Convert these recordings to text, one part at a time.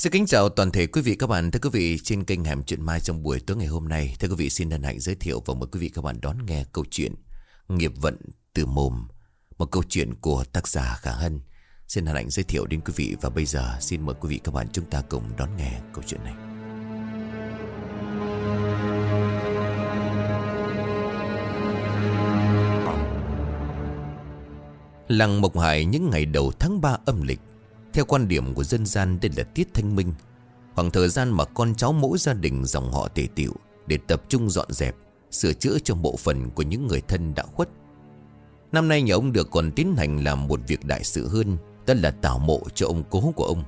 Xin kính chào toàn thể quý vị các bạn, thưa quý vị trên kênh Hẻm Chuyện Mai trong buổi tối ngày hôm nay. Thưa quý vị xin hân hạnh giới thiệu và mời quý vị các bạn đón nghe câu chuyện Nghiệp vận từ mồm, một câu chuyện của tác giả Khả Hân. Xin hân hạnh giới thiệu đến quý vị và bây giờ xin mời quý vị các bạn chúng ta cùng đón nghe câu chuyện này. Làng Mộc Hải những ngày đầu tháng 3 âm lịch theo quan điểm của dân gian đây là tiết thanh minh, Khoảng thời gian mà con cháu mỗi gia đình dòng họ tề tiệu Để tập trung dọn dẹp, Sửa chữa cho bộ phận của những người thân đã khuất Năm nay nhà ông được còn tiến hành làm một việc đại sự hơn, Đó là tạo mộ cho ông cố của ông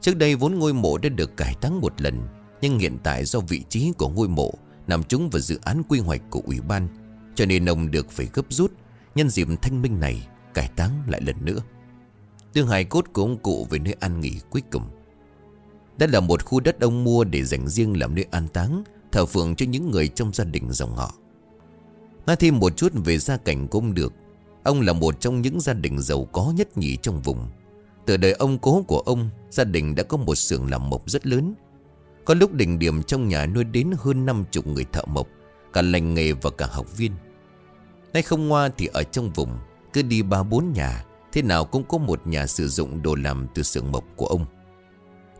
Trước đây vốn ngôi mộ đã được cải táng một lần, Nhưng hiện tại do vị trí của ngôi mộ Nằm trúng vào dự án quy hoạch của ủy ban, Cho nên ông được phải gấp rút Nhân dịp thanh minh này cải táng lại lần nữa. Tương hài cốt của ông cụ về nơi an nghỉ cuối cùng. Đây là một khu đất ông mua để dành riêng làm nơi an táng, thờ phượng cho những người trong gia đình dòng họ. Nói thêm một chút về gia cảnh của ông được. Ông là một trong những gia đình giàu có nhất nhì trong vùng. Từ đời ông cố của ông, gia đình đã có một xưởng làm mộc rất lớn. Có lúc đỉnh điểm trong nhà nuôi đến hơn 50 người thợ mộc, cả lành nghề và cả học viên. Nay không ngoa thì ở trong vùng cứ đi ba bốn nhà Thế nào cũng có một nhà sử dụng đồ làm từ xưởng mộc của ông.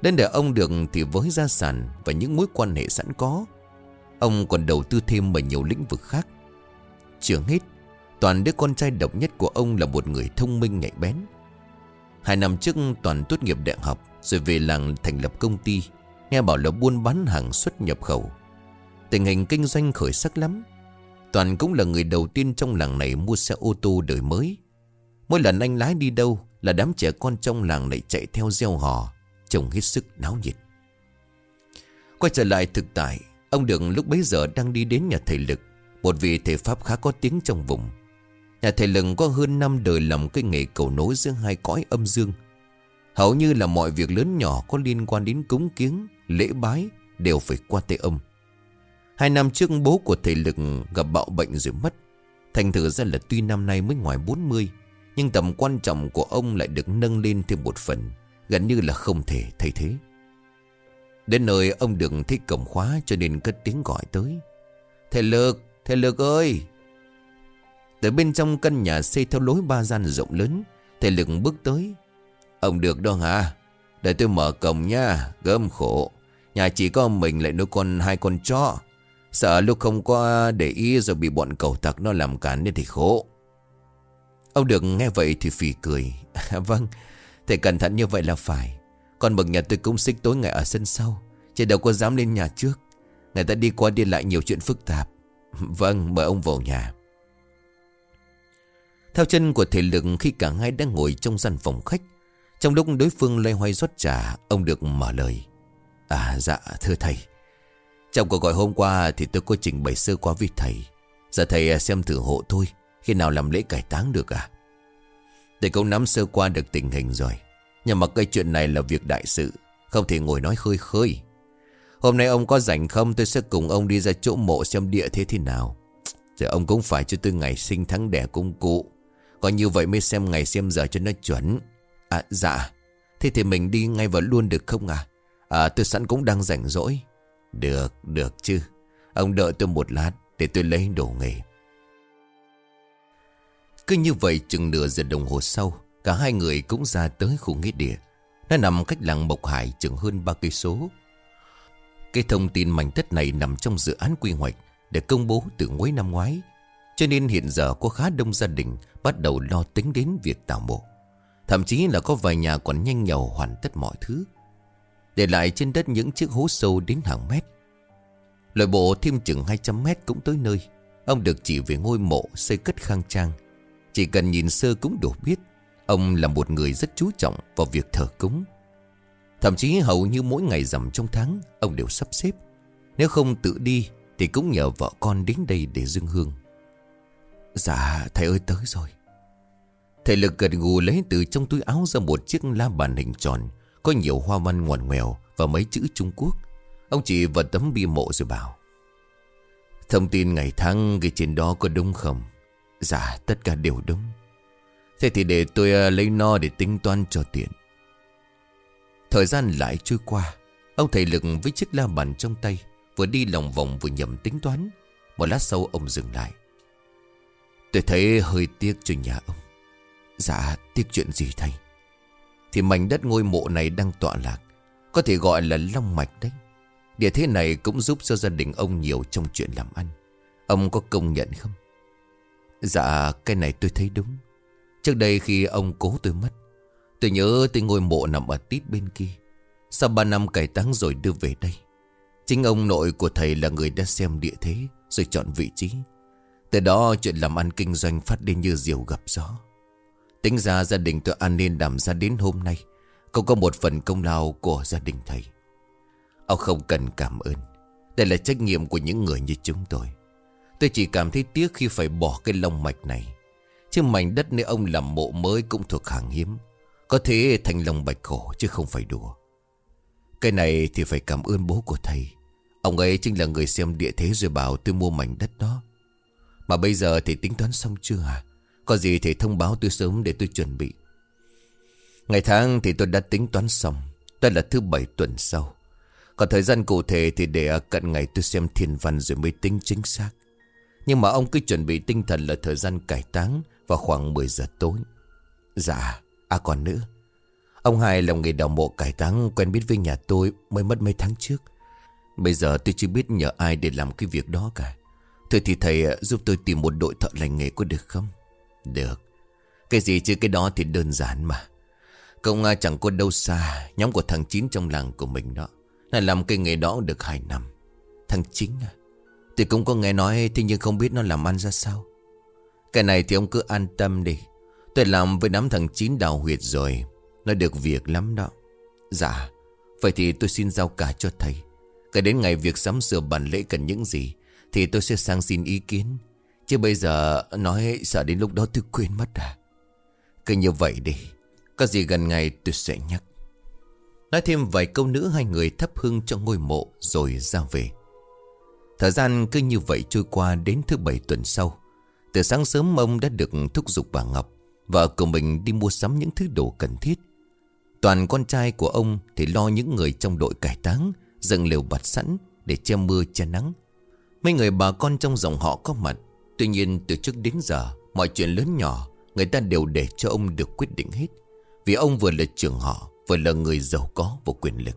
Đến để ông được thì với gia sản Và những mối quan hệ sẵn có, Ông còn đầu tư thêm vào nhiều lĩnh vực khác. Chưa hết, Toàn đứa con trai độc nhất của ông là một người thông minh nhạy bén. Hai năm trước, Toàn tốt nghiệp đại học, Rồi về làng thành lập công ty, Nghe bảo là buôn bán hàng xuất nhập khẩu. Tình hình kinh doanh khởi sắc lắm. Toàn cũng là người đầu tiên trong làng này mua xe ô tô đời mới. Mỗi lần anh lái đi đâu là đám trẻ con trong làng lại chạy theo gieo hò, trông hết sức náo nhiệt. Quay trở lại thực tại, ông Đường lúc bấy giờ đang đi đến nhà thầy Lực, một vị thầy Pháp khá có tiếng trong vùng. Nhà thầy Lực có hơn năm đời làm cái nghề cầu nối giữa hai cõi âm dương. Hầu như là mọi việc lớn nhỏ có liên quan đến cúng kiếng, lễ bái đều phải qua tay ông. Hai năm trước bố của thầy Lực gặp bạo bệnh rồi mất. Thành thử ra là tuy năm nay mới ngoài 40, nhưng tầm quan trọng của ông lại được nâng lên thêm một phần, gần như là không thể thay thế. Đến nơi ông đừng thấy cổng khóa cho nên cất tiếng gọi tới. Thầy Lực, thầy Lực ơi! Từ bên trong căn nhà xây theo lối ba gian rộng lớn, thầy Lực bước tới. Ông được đâu hả? Để tôi mở cổng nha, gớm khổ. Nhà chỉ có mình lại nuôi con hai con chó. Sợ lúc không có để ý rồi bị bọn cầu tặc nó làm cản nên thì khổ. Ông được nghe vậy thì phì cười. vâng, thầy cẩn thận như vậy là phải. Còn bậc nhà tôi cũng xích tối ngày ở sân sau. Chứ đâu có dám lên nhà trước. Người ta đi qua đi lại nhiều chuyện phức tạp. vâng, mời ông vào nhà. Theo chân của thầy lực khi cả hai đang ngồi trong gian phòng khách. Trong lúc đối phương loay hoay rót trà, ông được mở lời. À dạ, thưa thầy. Trong cuộc gọi hôm qua thì tôi có trình bày sơ qua với thầy. Giờ thầy xem thử hộ tôi. Khi nào làm lễ cải táng được à? để cũng nắm sơ qua được tình hình rồi. Nhưng mà cái chuyện này là việc đại sự. Không thể ngồi nói khơi khơi. Hôm nay ông có rảnh không tôi sẽ cùng ông đi ra chỗ mộ xem địa thế thế nào. Rồi ông cũng phải cho tôi ngày sinh tháng đẻ công cụ. Có như vậy mới xem ngày xem giờ cho nó chuẩn. À dạ. Thế thì mình đi ngay vào luôn được không à? À tôi sẵn cũng đang rảnh rỗi. Được, được chứ. Ông đợi tôi một lát để tôi lấy đồ nghề. Cứ như vậy chừng nửa giờ đồng hồ sau, cả hai người cũng ra tới khu nghĩa địa. Nó nằm cách làng Mộc Hải chừng hơn ba cây số. Cái thông tin mảnh đất này nằm trong dự án quy hoạch để công bố từ cuối năm ngoái. Cho nên hiện giờ có khá đông gia đình bắt đầu lo tính đến việc tạo mộ. Thậm chí là có vài nhà còn nhanh nhầu hoàn tất mọi thứ. Để lại trên đất những chiếc hố sâu đến hàng mét Loại bộ thêm chừng 200 mét cũng tới nơi Ông được chỉ về ngôi mộ xây cất khang trang chỉ cần nhìn sơ cũng đủ biết, Ông là một người rất chú trọng vào việc thờ cúng. Thậm chí hầu như mỗi ngày rằm trong tháng, Ông đều sắp xếp. Nếu không tự đi, Thì cũng nhờ vợ con đến đây để dâng hương. Dạ thầy ơi, tới rồi. Thầy lực gật gù lấy từ trong túi áo ra một chiếc la bàn hình tròn, có nhiều hoa văn ngoằn ngoèo Và mấy chữ Trung Quốc. Ông chỉ vào tấm bia mộ rồi bảo, Thông tin ngày tháng ghi trên đó có đúng không? Dạ tất cả đều đúng. Thế thì để tôi ờ, lấy no để tính toán cho tiện. Thời gian lại trôi qua, Ông thầy lực với chiếc la bàn trong tay Vừa đi lòng vòng vừa nhầm tính toán. Một lát sau ông dừng lại. Tôi thấy hơi tiếc cho nhà ông. Dạ tiếc chuyện gì thầy? Thì mảnh đất ngôi mộ này đang tọa lạc, Có thể gọi là long mạch đấy. Địa thế này cũng giúp cho gia đình ông nhiều trong chuyện làm ăn. Ông có công nhận không? Dạ cái này tôi thấy đúng. Trước đây khi ông cố tôi mất, Tôi nhớ tới ngôi mộ nằm ở tít bên kia. Sau 3 năm cải táng rồi đưa về đây, Chính ông nội của thầy là người đã xem địa thế Rồi chọn vị trí. Từ đó chuyện làm ăn kinh doanh phát đi như diều gặp gió. Tính ra gia đình tôi an nên đảm ra đến hôm nay, Cũng có một phần công lao của gia đình thầy. Ông không cần cảm ơn. Đây là trách nhiệm của những người như chúng tôi. Tôi chỉ cảm thấy tiếc khi phải bỏ cái lông mạch này. Chứ mảnh đất nơi ông làm mộ mới cũng thuộc hàng hiếm. Có thể thành lòng bạch khổ chứ không phải đùa. Cái này thì phải cảm ơn bố của thầy. Ông ấy chính là người xem địa thế rồi bảo tôi mua mảnh đất đó. Mà bây giờ thì tính toán xong chưa à Có gì thì thông báo tôi sớm để tôi chuẩn bị. Ngày tháng thì tôi đã tính toán xong. Đây là thứ bảy tuần sau. Còn thời gian cụ thể thì để cận ngày tôi xem thiên văn rồi mới tính chính xác. Nhưng mà ông cứ chuẩn bị tinh thần là thời gian cải táng Vào khoảng 10 giờ tối. Dạ À còn nữa. Ông hai là người đào mộ cải táng quen biết với nhà tôi mới mất mấy tháng trước. Bây giờ tôi chưa biết nhờ ai để làm cái việc đó cả. Thôi thì thầy giúp tôi tìm một đội thợ lành nghề có được không? Được. Cái gì chứ cái đó thì đơn giản mà. Công à, chẳng có đâu xa. Nhóm của thằng Chín trong làng của mình đó. Là làm cái nghề đó được 2 năm. Thằng Chính à Tôi cũng có nghe nói Thế nhưng không biết nó làm ăn ra sao. Cái này thì ông cứ an tâm đi. Tôi làm với đám thằng Chín đào huyệt rồi. Nó được việc lắm đó. Dạ Vậy thì tôi xin giao cả cho thầy. Cái đến ngày việc sắm sửa bản lễ cần những gì, Thì tôi sẽ sang xin ý kiến. Chứ bây giờ nói sợ đến lúc đó tôi quên mất à. Cứ như vậy đi. Có gì gần ngày tôi sẽ nhắc. Nói thêm vài câu nữa, hai người thắp hương cho ngôi mộ rồi ra về. Thời gian cứ như vậy trôi qua đến thứ bảy tuần sau. Từ sáng sớm, ông đã được thúc giục bà Ngọc, Vợ của mình đi mua sắm những thứ đồ cần thiết. Toàn con trai của ông thì lo những người trong đội cải táng, Dựng lều bạt sẵn để che mưa che nắng. Mấy người bà con trong dòng họ có mặt. Tuy nhiên, từ trước đến giờ, Mọi chuyện lớn nhỏ, Người ta đều để cho ông được quyết định hết. Vì ông vừa là trưởng họ, Vừa là người giàu có và quyền lực.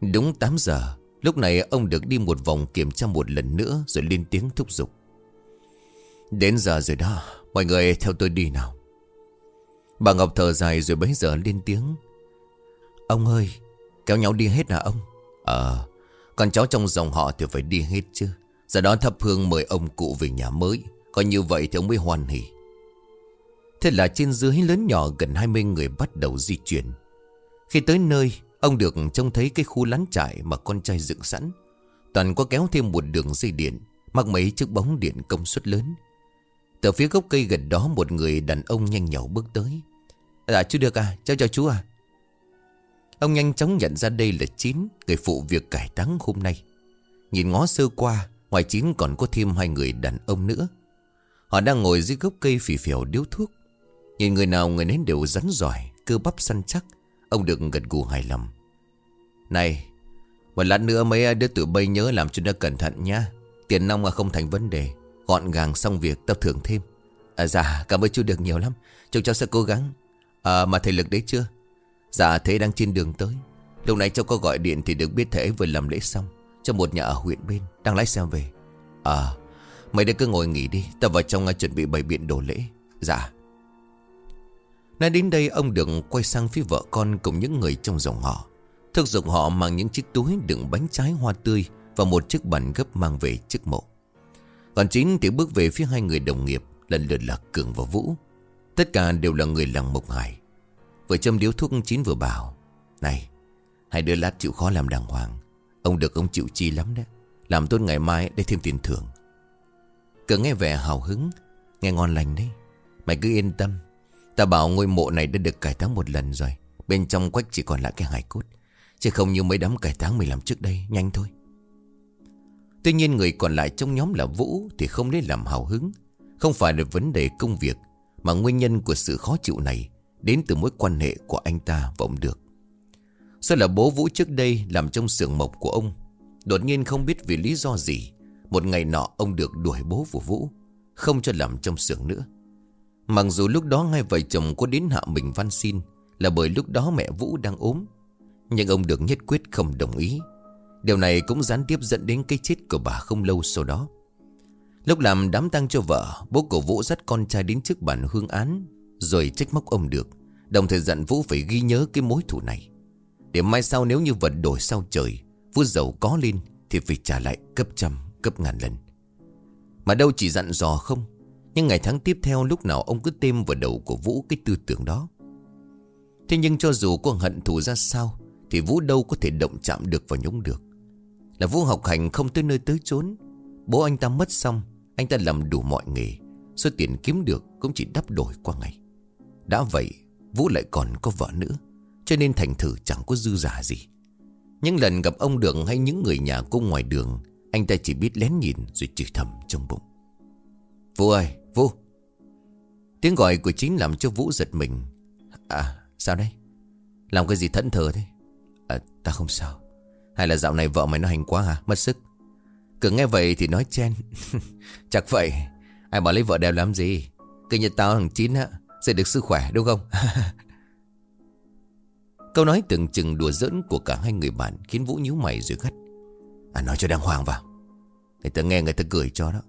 Đúng 8 giờ Lúc này ông được đi một vòng kiểm tra một lần nữa Rồi lên tiếng thúc giục. Đến giờ rồi đó, Mọi người theo tôi đi nào. Bà Ngọc thở dài rồi bấy giờ lên tiếng. Ông ơi, Kéo nhau đi hết à ông? Ờ Con cháu trong dòng họ thì phải đi hết chứ. Giờ đó thắp hương mời ông cụ về nhà mới, Coi như vậy thì ông mới hoan hỉ Thế là trên dưới lớn nhỏ gần 20 người bắt đầu di chuyển. Khi tới nơi Ông được trông thấy cái khu lán trại mà con trai dựng sẵn. Toàn có kéo thêm một đường dây điện, Mặc mấy chiếc bóng điện công suất lớn. Từ phía gốc cây gần đó, một người đàn ông nhanh nhỏ bước tới. Dạ chú được à cháu chào chú à. Ông nhanh chóng nhận ra đây là Chín Người phụ việc cải táng hôm nay. Nhìn ngó sơ qua, Ngoài Chín còn có thêm hai người đàn ông nữa. Họ đang ngồi dưới gốc cây phì phèo điếu thuốc. Nhìn người nào người nấy đều rắn giỏi, Cơ bắp săn chắc. Ông được gật gù hài lòng. Này, Một lát nữa mấy đứa tụi bay nhớ làm cho nó cẩn thận nhá. Tiền nông không thành vấn đề, Gọn gàng xong việc tao thưởng thêm. À dạ cảm ơn chú được nhiều lắm. Chúng cháu sẽ cố gắng. À mà thầy lực đấy chưa? Dạ thế đang trên đường tới. Lúc nãy cháu có gọi điện thì được biết thầy ấy vừa làm lễ xong. Cho một nhà ở huyện bên, Đang lái xe về. À Mấy đứa cứ ngồi nghỉ đi. Tao vào trong à, chuẩn bị bày biện đồ lễ. Dạ. Nói đến đây ông đừng quay sang phía vợ con cùng những người trong dòng họ. Thực dụng họ mang những chiếc túi đựng bánh trái hoa tươi Và một chiếc bàn gấp mang về chiếc mộ. Còn chín thì bước về phía hai người đồng nghiệp Lần lượt là Cường và Vũ. Tất cả đều là người làng Mộc Hải. Vừa châm điếu thuốc chín vừa bảo, Này, Hai đứa lát chịu khó làm đàng hoàng. Ông được ông chịu chi lắm đấy. Làm tốt ngày mai để thêm tiền thưởng. Cường nghe vẻ hào hứng, Nghe ngon lành đấy. Mày cứ yên tâm. Ta bảo ngôi mộ này đã được cải táng một lần rồi. Bên trong quách chỉ còn lại cái hài cốt. Chứ không như mấy đám cải táng mình làm trước đây, Nhanh thôi. Tuy nhiên người còn lại trong nhóm là Vũ Thì không lấy làm hào hứng. Không phải là vấn đề công việc, Mà nguyên nhân của sự khó chịu này Đến từ mối quan hệ của anh ta và ông Được. Sao là bố Vũ trước đây làm trong xưởng mộc của ông. Đột nhiên không biết vì lý do gì, Một ngày nọ ông được đuổi bố của Vũ, Không cho làm trong xưởng nữa. Mặc dù lúc đó ngay vợ chồng có đến hạ mình văn xin Là bởi lúc đó mẹ Vũ đang ốm, Nhưng ông được nhất quyết không đồng ý. Điều này cũng gián tiếp dẫn đến cái chết của bà không lâu sau đó. Lúc làm đám tang cho vợ, Bố của Vũ dắt con trai đến trước bàn hương án, Rồi trách móc ông được, Đồng thời dặn Vũ phải ghi nhớ cái mối thù này. Để mai sau nếu như vật đổi sao trời, Vũ giàu có lên Thì phải trả lại cấp trăm cấp ngàn lần. Mà đâu chỉ dặn dò không nhưng ngày tháng tiếp theo lúc nào ông cứ tiêm vào đầu của Vũ cái tư tưởng đó. Thế nhưng cho dù có hận thù ra sao, Thì Vũ đâu có thể động chạm được vào nhúng được. Là Vũ học hành không tới nơi tới chốn. Bố anh ta mất xong, Anh ta làm đủ mọi nghề. Số tiền kiếm được cũng chỉ đắp đổi qua ngày. Đã vậy, Vũ lại còn có vợ nữa, Cho nên thành thử chẳng có dư giả gì. Những lần gặp ông Đường hay những người nhà cô ngoài đường, Anh ta chỉ biết lén nhìn rồi chửi thầm trong bụng. Vũ ơi Vũ. Tiếng gọi của chính làm cho Vũ giật mình. À sao đây Làm cái gì thẫn thờ thế? À ta không sao. Hay là dạo này vợ mày nó hành quá hả? Mất sức. Cứ nghe vậy thì nói chen. Chắc vậy. Ai bảo lấy vợ đẹp làm gì? Cứ như tao thằng Chín á, Sẽ được sức khỏe, đúng không? Câu nói từng chừng đùa giỡn của cả hai người bạn Khiến Vũ nhíu mày rồi gắt. À nói cho đàng hoàng vào. Người ta nghe người ta cười cho đó.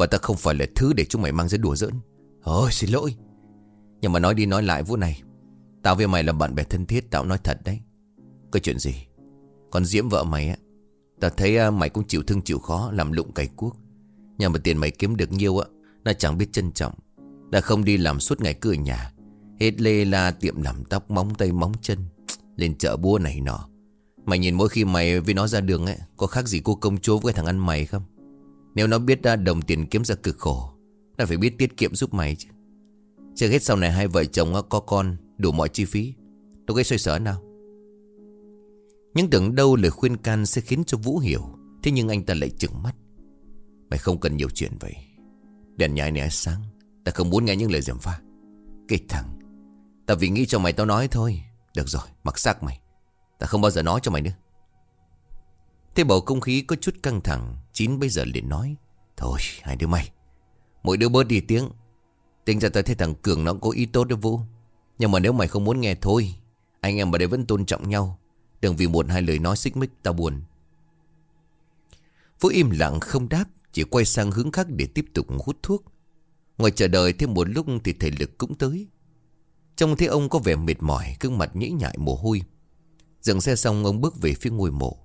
Và ta không phải là thứ để chúng mày mang ra đùa giỡn. Ôi, xin lỗi. Nhưng mà nói đi nói lại Vũ này, Tao với mày là bạn bè thân thiết, Tao nói thật đấy. Có chuyện gì? Còn Diễm vợ mày á tao thấy à, mày cũng chịu thương chịu khó, Làm lụng cày cuốc. Nhà mà tiền mày kiếm được nhiêu á, Nó chẳng biết trân trọng. Đã không đi làm suốt ngày cứ ở nhà, Hết lê la tiệm làm tóc, móng tay, móng chân, Lên chợ búa này nọ. Mày nhìn mỗi khi mày với nó ra đường ấy Có khác gì cô công chúa với thằng ăn mày không? Nếu nó biết ra đồng tiền kiếm ra cực khổ, Nó phải biết tiết kiệm giúp mày chứ. Chưa hết sau này hai vợ chồng có con, Đủ mọi chi phí Đâu gây xoay sở nào? Nhưng tưởng đâu lời khuyên can sẽ khiến cho Vũ hiểu, Thế nhưng anh ta lại trừng mắt. Mày không cần nhiều chuyện vậy. Đèn nhà này sáng, Ta không muốn nghe những lời dèm pha. Cái thằng, Ta vì nghĩ cho mày tao nói thôi. Được rồi, mặc xác mày. Ta không bao giờ nói cho mày nữa. Thế bầu không khí có chút căng thẳng. Chín bây giờ liền nói, Thôi, hai đứa mày, Mỗi đứa bớt đi tiếng. Tính ra tao thấy thằng Cường nó có ý tốt đó Vũ. Nhưng mà nếu mày không muốn nghe thôi, Anh em ở đây vẫn tôn trọng nhau. Đừng vì một hai lời nói xích mích tao buồn. Vũ im lặng không đáp, Chỉ quay sang hướng khác để tiếp tục hút thuốc. Ngoài chờ đợi thêm một lúc thì thể lực cũng tới. Trông thấy ông có vẻ mệt mỏi, gương mặt nhĩ nhại mồ hôi. Dừng xe xong, ông bước về phía ngôi mộ.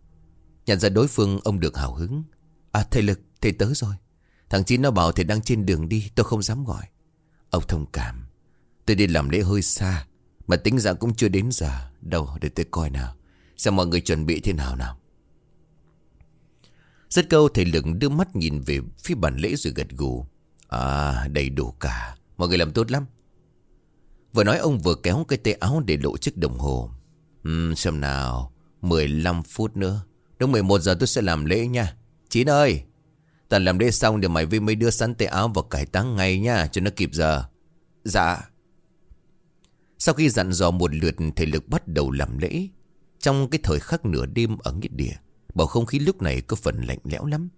Nhận ra đối phương ông được hào hứng. À thầy lực thầy tới rồi. Thằng Chín nó bảo thầy đang trên đường đi Tôi không dám gọi. Ông thông cảm. Tôi đi làm lễ hơi xa Mà tính ra cũng chưa đến giờ. Đâu để tôi coi nào. Xem mọi người chuẩn bị thế nào nào. Rất câu thầy lực đưa mắt nhìn về phía bàn lễ rồi gật gù. À đầy đủ cả. Mọi người làm tốt lắm. Vừa nói ông vừa kéo cái tay áo để lộ chiếc đồng hồ. Uhm, Xem nào. 15 phút nữa. Đúng 11 giờ tôi sẽ làm lễ nha. Chín ơi! Ta làm lễ xong để mày với mấy đứa sắn tay áo và cải táng ngay nha, Cho nó kịp giờ. Dạ. Sau khi dặn dò một lượt, Thầy lực bắt đầu làm lễ. Trong cái thời khắc nửa đêm ở nghĩa địa, Bầu không khí lúc này có phần lạnh lẽo lắm.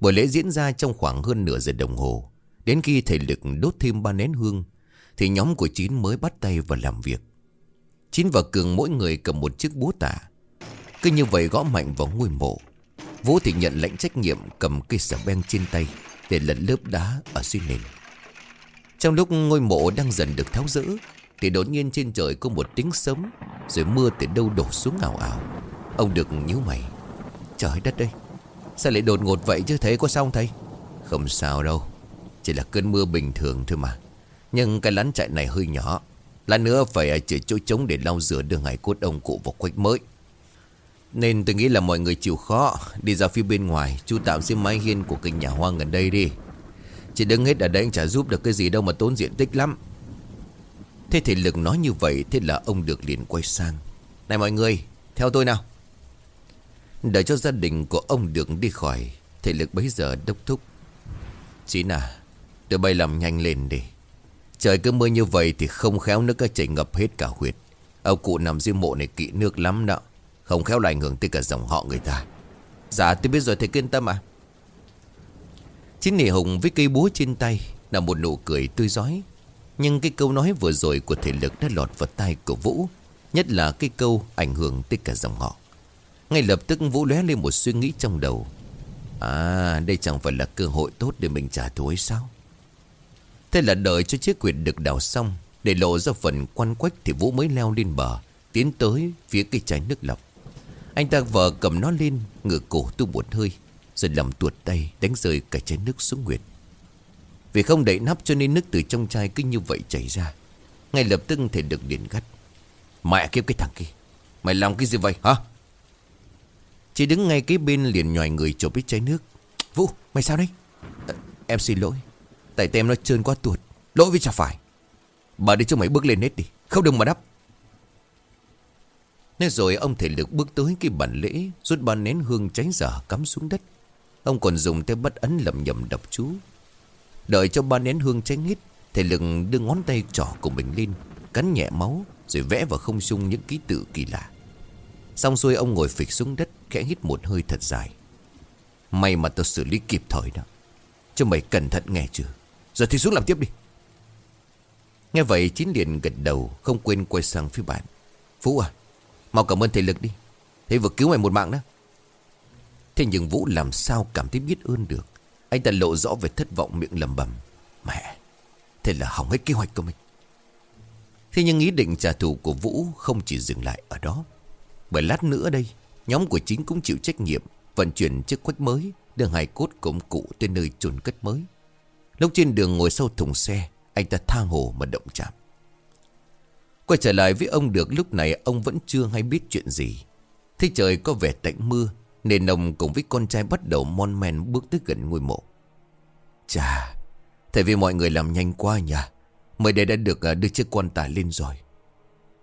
Buổi lễ diễn ra trong khoảng hơn nửa giờ đồng hồ. Đến khi thầy lực đốt thêm ba nén hương, Thì nhóm của Chín mới bắt tay vào làm việc. Chín và Cường mỗi người cầm một chiếc búa tả cứ như vậy gõ mạnh vào ngôi mộ. Vũ thì nhận lệnh trách nhiệm cầm cây xà beng trên tay Để lật lớp đá ở dưới nền. Trong lúc ngôi mộ đang dần được tháo rỡ, thì đột nhiên trên trời có một tiếng sấm, Rồi mưa từ đâu đổ xuống ảo ảo. Ông được nhíu mày. Trời đất ơi, Sao lại đột ngột vậy chứ? Thấy có sao không thầy? Không sao đâu, Chỉ là cơn mưa bình thường thôi mà. Nhưng cái lán chạy này hơi nhỏ, Lát nữa phải chỉ chỗ trống để lau rửa đưa ngài cốt ông cụ vào quách mới. Nên tôi nghĩ là mọi người chịu khó. Đi ra phía bên ngoài, Chú tạm xem mái hiên của kênh nhà hoang gần đây đi. Chỉ đứng hết ở đây anh chả giúp được cái gì đâu mà tốn diện tích lắm. Thế thể lực nói như vậy, Thế là ông được liền quay sang. Này mọi người, theo tôi nào. Đợi cho gia đình của ông được đi khỏi Thể lực bấy giờ đốc thúc. Chín à Tụi bay làm nhanh lên đi. Trời cứ mưa như vậy thì không khéo nước cả chảy ngập hết cả huyệt. Ông cụ nằm dưới mộ này kỵ nước lắm đó. Không khéo là ảnh hưởng tới cả dòng họ người ta. Dạ tôi biết rồi, thầy kiên tâm à Chính nỉ hùng với cây búa trên tay Là một nụ cười tươi giói Nhưng cái câu nói vừa rồi của thể lực đã lọt vào tay của Vũ, Nhất là cái câu ảnh hưởng tới cả dòng họ. Ngay lập tức Vũ lóe lên một suy nghĩ trong đầu. À đây chẳng phải là cơ hội tốt để mình trả thù hay sao? Thế là đợi cho chiếc quyệt được đào xong, Để lộ ra phần quan quách Thì Vũ mới leo lên bờ, Tiến tới phía cây chai nước lọc. Anh ta vợ cầm nó lên Ngửa cổ tu một hơi Rồi làm tuột tay đánh rơi cả chén nước xuống Nguyệt. Vì không đậy nắp cho nên nước từ trong chai cứ như vậy chảy ra. Ngay lập tức thể được điện gắt Mẹ kiếp cái thằng kia Mày làm cái gì vậy hả? Chị đứng ngay cái bên liền nhòi người chụp ít chai nước. Vũ mày sao đấy? À, Em xin lỗi Tại tem nó trơn quá tuột Lỗi với chả phải. Bà đi cho mày bước lên hết đi Không đừng mà đắp. Nên rồi ông thể lực bước tới cái bàn lễ, Rút ba nén hương cháy dở cắm xuống đất. Ông còn dùng tay bắt ấn lầm nhầm đập chú. Đợi cho ba nén hương cháy hít Thể lực đưa ngón tay trỏ của mình lên, Cắn nhẹ máu, Rồi vẽ vào không trung những ký tự kỳ lạ. Xong xuôi ông ngồi phịch xuống đất, Khẽ hít một hơi thật dài. May mà tôi xử lý kịp thời đó. Cho mày cẩn thận nghe chưa? Giờ thì xuống làm tiếp đi. Nghe vậy, chín liền gật đầu, Không quên quay sang phía bạn. Phú à Mau cảm ơn thầy lực đi. Thầy vừa cứu mày một mạng đó. Thế nhưng Vũ làm sao cảm thấy biết ơn được? Anh ta lộ rõ về thất vọng, miệng lầm bầm Mẹ, Thế là hỏng hết kế hoạch của mình. Thế nhưng ý định trả thù của Vũ Không chỉ dừng lại ở đó. Bởi lát nữa đây, Nhóm của chính cũng chịu trách nhiệm Vận chuyển chiếc quách mới Đưa hài cốt của ông cụ tới nơi chôn cất mới. Lúc trên đường ngồi sau thùng xe, Anh ta tha hồ mà động chạm. Quay trở lại với ông được lúc này Ông vẫn chưa hay biết chuyện gì. Thế trời có vẻ tạnh mưa, Nên ông cùng với con trai bắt đầu mon men Bước tới gần ngôi mộ. Chà thầy vì mọi người làm nhanh quá nhỉ? Mới đây đã được à, đưa chiếc quan tài lên rồi.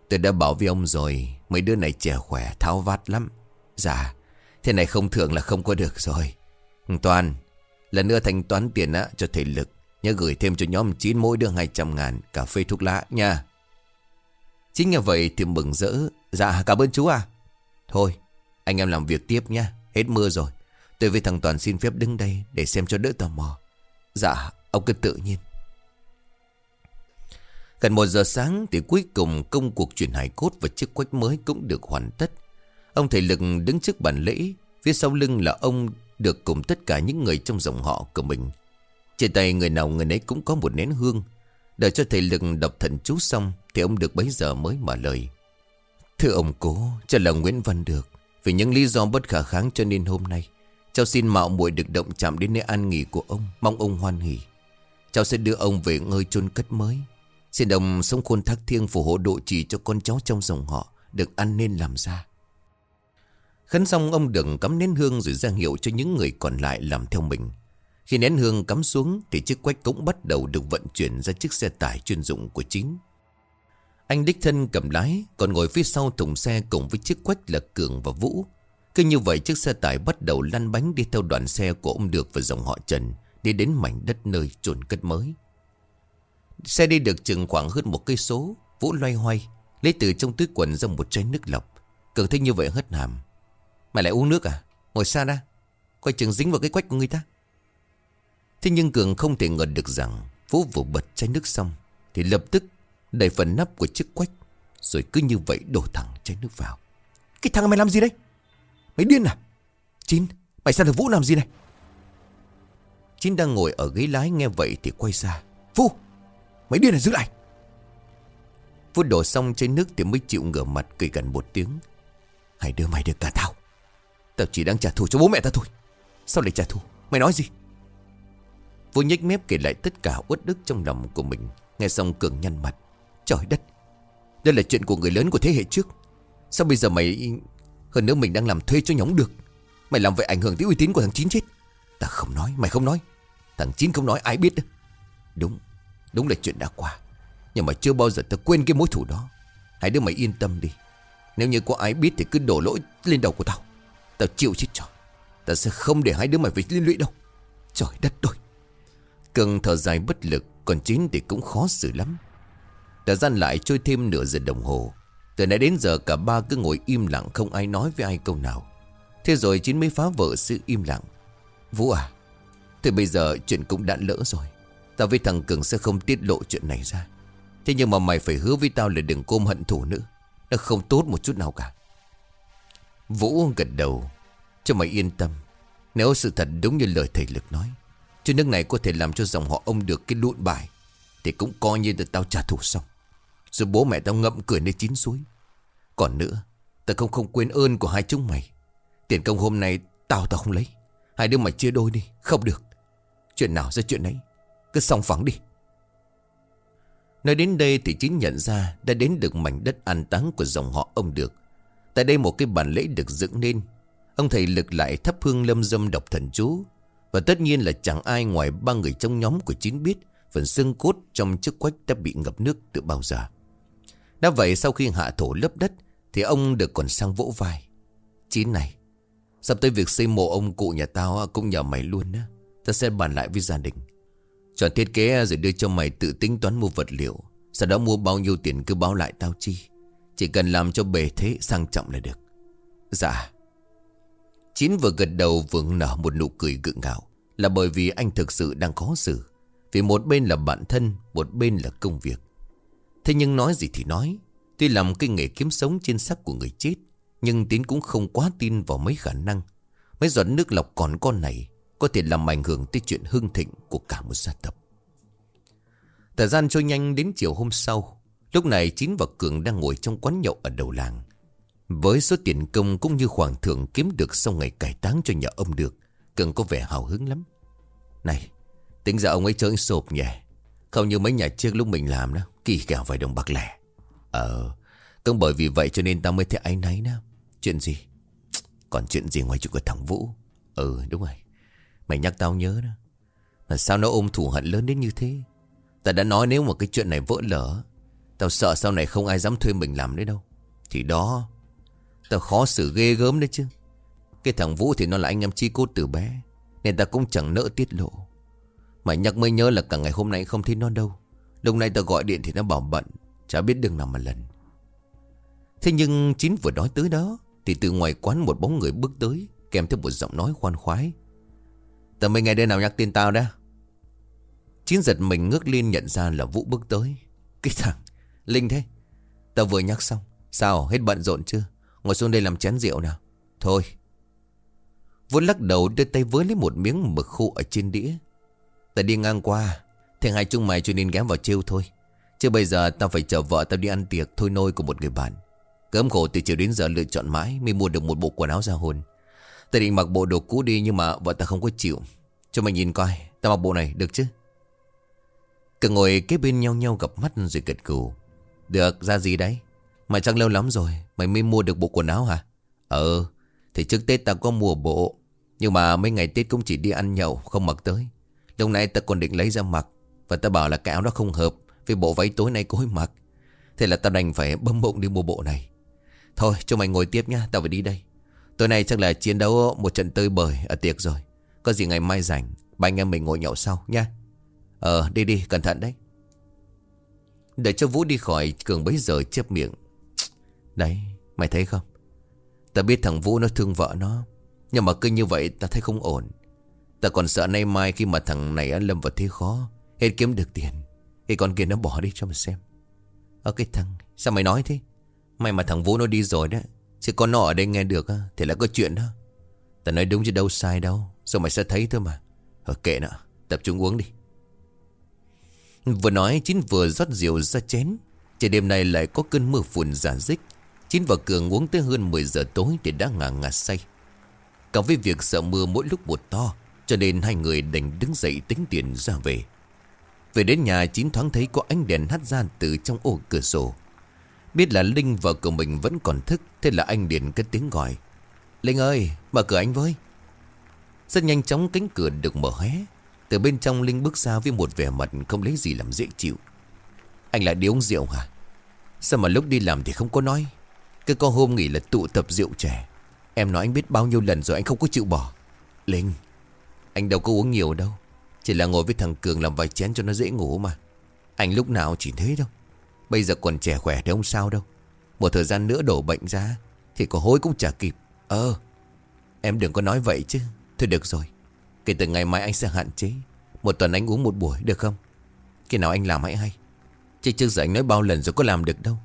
Tôi đã bảo với ông rồi, Mấy đứa này trẻ khỏe, tháo vát lắm. Dạ Thế này không thường là không có được rồi. Toàn, Lần nữa thanh toán tiền á, cho thể lực, Nhớ gửi thêm cho nhóm 9 mỗi đứa 200 ngàn Cà phê thuốc lá nha. Chính như vậy thì mừng rỡ Dạ cảm ơn chú à Thôi anh em làm việc tiếp nha Hết mưa rồi Tôi với thằng Toàn xin phép đứng đây Để xem cho đỡ tò mò Dạ ông cứ tự nhiên Gần một giờ sáng thì cuối cùng công cuộc chuyển hải cốt và chiếc quách mới cũng được hoàn tất. Ông thầy lực đứng trước bàn lễ, phía sau lưng là ông được cùng tất cả những người trong dòng họ của mình. Trên tay người nào người nấy cũng có một nén hương. Đợi cho thầy lực đọc thần chú xong thì ông được bấy giờ mới mở lời. Thưa ông cố, cho là Nguyễn Văn được. Vì những lý do bất khả kháng cho nên hôm nay, cháu xin mạo muội được động chạm đến nơi an nghỉ của ông, mong ông hoan hỉ. Cháu sẽ đưa ông về ngơi chôn cất mới. Xin đồng sống khôn thác thiêng phù hộ độ trì cho con cháu trong dòng họ được ăn nên làm ra. Khấn xong ông đừng cắm nén hương rồi ra hiệu cho những người còn lại làm theo mình. Khi nén hương cắm xuống thì chiếc quách cũng bắt đầu được vận chuyển ra chiếc xe tải chuyên dụng của chính. Anh đích thân cầm lái, còn ngồi phía sau thùng xe cùng với chiếc quách là Cường và Vũ. Cứ như vậy chiếc xe tải bắt đầu lăn bánh đi theo đoàn xe của ông Được và dòng họ Trần, đi đến mảnh đất nơi chôn cất mới. Xe đi được chừng khoảng hơn một cây số, Vũ loay hoay, Lấy từ trong túi quần ra một chai nước lọc Cường thích như vậy hất hàm Mày lại uống nước à Ngồi xa ra, Coi chừng dính vào cái quách của người ta Thế nhưng Cường không thể ngờ được rằng Vũ vừa bật chai nước xong Thì lập tức đẩy phần nắp của chiếc quách Rồi cứ như vậy đổ thẳng chai nước vào. Cái thằng mày làm gì đấy Mày điên à? Chín, Mày sao được Vũ làm gì này Chín đang ngồi ở ghế lái nghe vậy thì quay ra. Vũ, Mày điên là giữ lại. Vũ đổ xong chai nước thì mới chịu ngửa mặt cười gần một tiếng. Hãy đưa mày được cả tao. Tao chỉ đang trả thù cho bố mẹ tao thôi. Sao lại trả thù? Mày nói gì? Vũ nhếch mép kể lại tất cả uất đức trong lòng của mình. Nghe xong cường nhăn mặt. Trời đất! Đây là chuyện của người lớn của thế hệ trước. Sao bây giờ mày, Hơn nữa mình đang làm thuê cho nhóm được? Mày làm vậy ảnh hưởng tới uy tín của thằng Chín chết. Ta không nói, mày không nói. Thằng Chín không nói, ai biết đâu. Đúng Đúng là chuyện đã qua. Nhưng mà chưa bao giờ tao quên cái mối thủ đó. Hai đứa mày yên tâm đi. Nếu như có ai biết thì cứ đổ lỗi lên đầu của tao. Tao chịu chết cho. Tao sẽ không để hai đứa mày phải liên lụy đâu. Trời đất ơi! Cường thở dài bất lực, Còn chín thì cũng khó xử lắm. Thời gian lại trôi thêm nửa giờ đồng hồ. Từ nãy đến giờ cả ba cứ ngồi im lặng, không ai nói với ai câu nào. Thế rồi Chín mới phá vỡ sự im lặng. Vũ à Thì bây giờ chuyện cũng đã lỡ rồi. Tao với thằng Cường sẽ không tiết lộ chuyện này ra. Thế nhưng mà mày phải hứa với tao là đừng côm hận thù nữa. Nó không tốt một chút nào cả. Vũ gật đầu. Cho mày yên tâm. Nếu sự thật đúng như lời thầy Lực nói Chứ nước này có thể làm cho dòng họ ông được cái lụn bài, Thì cũng coi như là tao trả thù xong. Rồi bố mẹ tao ngậm cười nơi chín suối. Còn nữa, Tao không không quên ơn của hai chúng mày. Tiền công hôm nay tao tao không lấy. Hai đứa mày chia đôi đi, Không được. Chuyện nào ra chuyện ấy, Cứ xong phẳng đi. Nói đến đây thì chính nhận ra Đã đến được mảnh đất an táng của dòng họ ông được. Tại đây một cái bàn lễ được dựng nên. Ông thầy lực lại thắp hương lâm dâm đọc thần chú và tất nhiên là chẳng ai ngoài ba người trong nhóm của chín biết Phần xương cốt trong chiếc quách đã bị ngập nước từ bao giờ. Đã vậy sau khi hạ thổ lấp đất Thì ông được còn sang vỗ vai. Chín này, Sắp tới việc xây mộ ông cụ nhà tao cũng nhờ mày luôn á. Ta sẽ bàn lại với gia đình. Chọn thiết kế rồi đưa cho mày tự tính toán mua vật liệu. Sau đó mua bao nhiêu tiền cứ báo lại tao chi. Chỉ cần làm cho bề thế sang trọng là được. Dạ. Chín vừa gật đầu vừa nở một nụ cười gượng gạo Là bởi vì anh thực sự đang khó xử. Vì một bên là bạn thân, Một bên là công việc. Thế nhưng nói gì thì nói. Tuy làm cái nghề kiếm sống trên xác của người chết, Nhưng Tín cũng không quá tin vào mấy khả năng. Mấy giọt nước lọc còn con này Có thể làm ảnh hưởng tới chuyện hưng thịnh Của cả một gia tộc. Thời gian trôi nhanh đến chiều hôm sau. Lúc này Chín và Cường đang ngồi trong quán nhậu ở đầu làng. Với số tiền công cũng như khoản thưởng kiếm được sau ngày cải táng cho nhà ông được Cường có vẻ hào hứng lắm. Này, Tính ra ông ấy chơi sộp nhỉ. Không như mấy nhà trước lúc mình làm đó, Kỳ kèo vài đồng bạc lẻ. Ờ Cũng bởi vì vậy cho nên tao mới thấy ái náy đó. Chuyện gì? Còn chuyện gì ngoài chuyện của thằng Vũ? Ừ đúng rồi. Mày nhắc tao nhớ đó. Mà sao nó ôm thủ hận lớn đến như thế? Ta đã nói nếu mà cái chuyện này vỡ lở, Tao sợ sau này không ai dám thuê mình làm nữa đâu. Thì đó Tao khó xử ghê gớm đấy chứ. Cái thằng Vũ thì nó là anh em chi cốt từ bé, Nên ta cũng chẳng nỡ tiết lộ. Mà nhắc mới nhớ là cả ngày hôm nay không thấy nó đâu. Lúc nay tao gọi điện thì nó bảo bận, Chả biết đường nào mà lần. Thế nhưng Chín vừa nói tới đó, Thì từ ngoài quán một bóng người bước tới, Kèm theo một giọng nói khoan khoái. Tao mấy ngày đây nào nhắc tin tao đó. Chín giật mình ngước lên nhận ra là Vũ bước tới. Cái thằng Linh thế, Tao vừa nhắc xong. Sao, hết bận rộn chưa? Ngồi xuống đây làm chén rượu nào. Thôi. Vốn lắc đầu đưa tay với lấy một miếng mực khô ở trên đĩa. Ta đi ngang qua Thì hai chúng mày cho nên ghé vào trêu thôi. Chứ bây giờ tao phải chờ vợ tao đi ăn tiệc thôi nôi của một người bạn. Cấm khổ từ chiều đến giờ lựa chọn mãi Mới mua được một bộ quần áo ra hôn Ta định mặc bộ đồ cũ đi nhưng mà vợ ta không có chịu. Cho mày nhìn coi ta mặc bộ này được chứ? Cả ngồi kế bên nhau nhau gặp mắt rồi gật gù. Được, ra gì đấy? Mà chẳng lâu lắm rồi, Mày mới mua được bộ quần áo hả? Ờ Thì trước Tết tao có mua bộ, Nhưng mà mấy ngày Tết cũng chỉ đi ăn nhậu, Không mặc tới. Lúc nãy tao còn định lấy ra mặc, Và tao bảo là cái áo đó không hợp Vì bộ váy tối nay cối mặc. Thế là tao đành phải bấm bụng đi mua bộ này. Thôi, cho mày ngồi tiếp nhá, Tao phải đi đây. Tối nay chắc là chiến đấu một trận tơi bời ở tiệc rồi. Có gì ngày mai rảnh, Ba anh em mình ngồi nhậu sau nha Ờ đi đi, cẩn thận đấy. Để cho Vũ đi khỏi Cường bấy giờ chép miệng. Đấy, mày thấy không? Ta biết thằng Vũ nó thương vợ nó, Nhưng mà cứ như vậy ta thấy không ổn. Ta còn sợ nay mai khi mà thằng này lâm vào thế khó, Hết kiếm được tiền Thì con kia nó bỏ đi cho mà xem. Ơ, cái thằng, Sao mày nói thế? May mà thằng Vũ nó đi rồi đó, Chứ con nó ở đây nghe được Thì là có chuyện đó. Ta nói đúng chứ đâu sai đâu Rồi mày sẽ thấy thôi mà. Ờ kệ nọ Tập trung uống đi. Vừa nói, Chín vừa rót rượu ra chén. Trời đêm nay lại có cơn mưa phùn giả dích. Chín và Cường uống tới hơn 10 giờ tối Thì đã ngả ngả say. Cả với việc sợ mưa mỗi lúc một to, Cho nên hai người đành đứng dậy tính tiền ra về. Về đến nhà, Chín thoáng thấy có ánh đèn hắt ra từ trong ô cửa sổ. Biết là Linh, vợ của mình, vẫn còn thức, Thế là anh điện cất tiếng gọi. Linh ơi, mở cửa anh với. Rất nhanh chóng cánh cửa được mở hé. Từ bên trong, Linh bước ra với một vẻ mặt Không lấy gì làm dễ chịu. Anh lại đi uống rượu hả? Sao mà lúc đi làm thì không có nói? Cứ có hôm nghỉ là tụ tập rượu trẻ Em nói anh biết bao nhiêu lần rồi anh không có chịu bỏ. Linh, Anh đâu có uống nhiều đâu. Chỉ là ngồi với thằng Cường làm vài chén cho nó dễ ngủ mà. Anh lúc nào chỉ thế đâu. Bây giờ còn trẻ khỏe thì không sao đâu. Một thời gian nữa đổ bệnh ra, Thì có hối cũng chả kịp. Ờ Em đừng có nói vậy chứ. Thôi được rồi. Kể từ ngày mai anh sẽ hạn chế. Một tuần anh uống một buổi, được không? Khi nào anh làm hãy hay. Chứ trước giờ anh nói bao lần rồi có làm được đâu.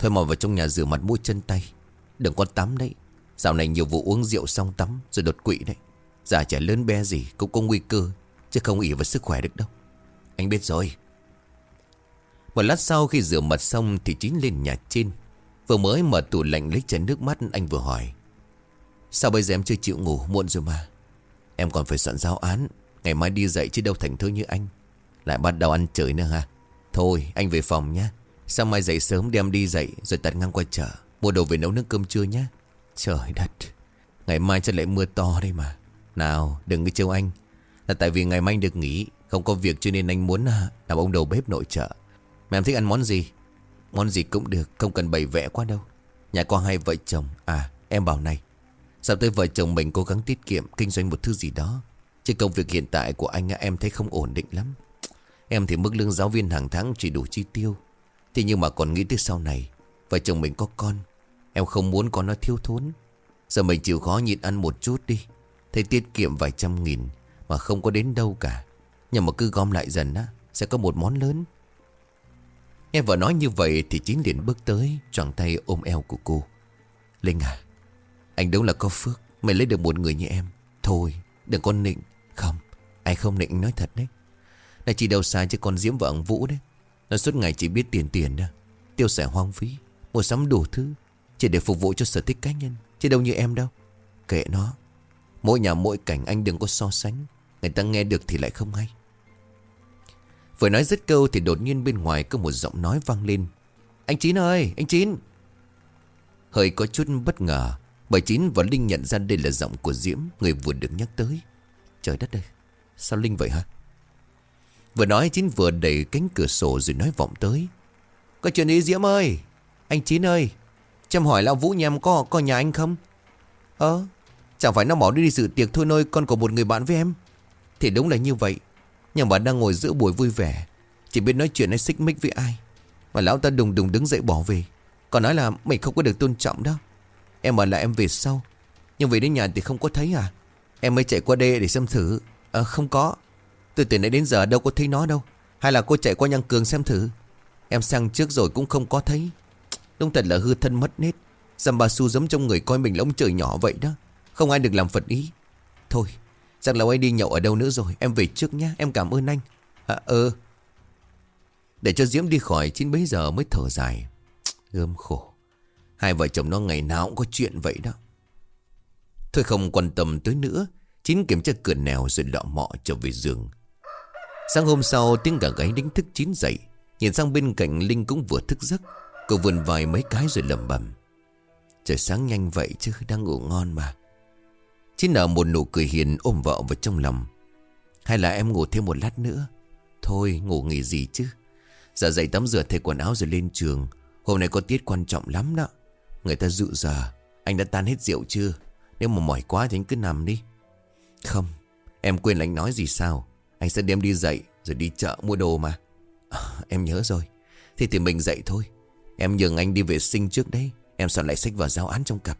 Thôi mà vào trong nhà rửa mặt mũi chân tay. Đừng có tắm đấy. Dạo này nhiều vụ uống rượu xong tắm, Rồi đột quỵ đấy. Già trẻ lớn bé gì cũng có nguy cơ, Chứ không ỉ vào sức khỏe được đâu. Anh biết rồi. Một lát sau khi rửa mặt xong Thì Chín lên nhà trên. Vừa mới mở tủ lạnh lấy chén nước mắt, Anh vừa hỏi. Sao bây giờ em chưa chịu ngủ muộn rồi mà? Em còn phải soạn giáo án. Ngày mai đi dậy chứ đâu thành thơ như anh. Lại bắt đầu ăn chơi nữa ha Thôi, anh về phòng nhé Sáng mai dậy sớm đem đi dậy, Rồi tạt ngang qua chợ, Mua đồ về nấu nước cơm trưa nhé Trời đất, Ngày mai chắc lại mưa to đây mà. Nào, đừng cái châu anh. Là tại vì ngày mai anh được nghỉ, Không có việc cho nên anh muốn à, làm ông đầu bếp nội trợ. Mà em thích ăn món gì? Món gì cũng được, Không cần bày vẽ quá đâu. Nhà có hai vợ chồng À em bảo này. Sắp tới vợ chồng mình cố gắng tiết kiệm, Kinh doanh một thứ gì đó. Chứ công việc hiện tại của anh em thấy không ổn định lắm. Em thì mức lương giáo viên hàng tháng chỉ đủ chi tiêu. Thế nhưng mà còn nghĩ tới sau này, Vợ chồng mình có con, Em không muốn con nó thiếu thốn. Giờ mình chịu khó nhịn ăn một chút đi. Thấy tiết kiệm vài trăm nghìn Mà không có đến đâu cả. Nhưng mà cứ gom lại dần á, Sẽ có một món lớn. Nghe vợ nói như vậy thì Chín liền bước tới, Choàng tay ôm eo của cô. Linh à Anh đúng là có phước, Mày lấy được một người như em. Thôi, đừng con nịnh. Không Anh không nịnh nói thật đấy. Này chỉ đâu xa chứ con Diễm vợ ông Vũ đấy. Nó suốt ngày chỉ biết tiền tiền đó. Tiêu xài hoang phí, Mua sắm đủ thứ, Chỉ để phục vụ cho sở thích cá nhân, Chứ đâu như em đâu. Kệ nó. Mỗi nhà mỗi cảnh anh đừng có so sánh, Người ta nghe được thì lại không hay. Vừa nói dứt câu thì đột nhiên bên ngoài có một giọng nói vang lên. Anh Chín ơi, anh Chín. Hơi có chút bất ngờ, Bởi Chín và Linh nhận ra đây là giọng của Diễm, Người vừa được nhắc tới. Trời đất ơi, Sao Linh vậy hả? Vừa nói Chín vừa đẩy cánh cửa sổ rồi nói vọng tới. Có chuyện ý Diễm ơi? Anh Chín ơi Chăm hỏi lão Vũ nhà em có, có nhà anh không? Ờ Chẳng phải nó bỏ đi dự tiệc thôi nơi con của một người bạn với em. Thì đúng là như vậy Nhưng mà đang ngồi giữa buổi vui vẻ Chỉ biết nói chuyện hay xích mích với ai Mà lão ta đùng đùng đứng dậy bỏ về. Còn nói là mình không có được tôn trọng đâu Em bảo là em về sau Nhưng về đến nhà thì không có thấy à? Em mới chạy qua đây để xem thử. À không có. Từ từ nãy đến giờ đâu có thấy nó đâu. Hay là cô chạy qua nhang cường xem thử. Em sang trước rồi cũng không có thấy. Đúng thật là hư thân mất nết. Dằm bà su giống trong người coi mình là ông trời nhỏ vậy đó. Không ai được làm phật ý. Thôi, Chắc là anh đi nhậu ở đâu nữa rồi. Em về trước nhé Em cảm ơn anh. À ơ Để cho Diễm đi khỏi, Chín bấy giờ mới thở dài. Gơm khổ. Hai vợ chồng nó ngày nào cũng có chuyện vậy đó. Thôi không quan tâm tới nữa. Chín kiểm tra cửa nèo rồi lọ mọ trở về giường. Sáng hôm sau, tiếng gà gáy đánh thức Chín dậy. Nhìn sang bên cạnh, Linh cũng vừa thức giấc. Cô vườn vài mấy cái rồi lầm bầm Trời sáng nhanh vậy chứ, đang ngủ ngon mà. Chín nở một nụ cười hiền ôm vợ vào trong lòng. Hay là em ngủ thêm một lát nữa? Thôi, ngủ nghỉ gì chứ. Dạ giờ dậy tắm rửa, thay quần áo rồi lên trường. Hôm nay có tiết quan trọng lắm đó. Người ta dự giờ Anh đã tan hết rượu chưa? Nếu mà mỏi quá thì anh cứ nằm đi. Không, Em quên là anh nói gì sao? Anh sẽ đem đi dậy Rồi đi chợ mua đồ mà. À, Em nhớ rồi. Thế thì mình dậy thôi. Em nhường anh đi vệ sinh trước đấy. Em soạn lại sách và giáo án trong cặp.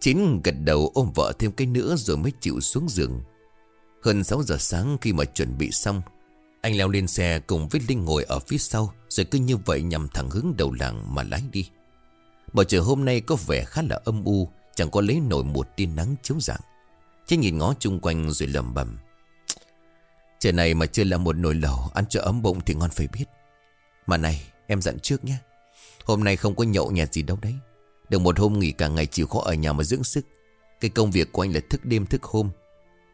Chín gật đầu ôm vợ thêm cái nữa rồi mới chịu xuống giường. Hơn 6 giờ sáng khi mà chuẩn bị xong Anh leo lên xe cùng với Linh ngồi ở phía sau Rồi cứ như vậy nhằm thẳng hướng đầu làng mà lái đi. Bầu trời hôm nay có vẻ khá là âm u Chẳng có lấy nổi một tia nắng chiếu rạng. Chỉ nhìn ngó chung quanh rồi lầm bầm Trời này mà chưa là một nồi lẩu, Ăn cho ấm bụng thì ngon phải biết. Mà này, em dặn trước nhé. Hôm nay không có nhậu nhẹt gì đâu đấy. Được một hôm nghỉ cả ngày chịu khó ở nhà mà dưỡng sức. Cái công việc của anh là thức đêm thức hôm,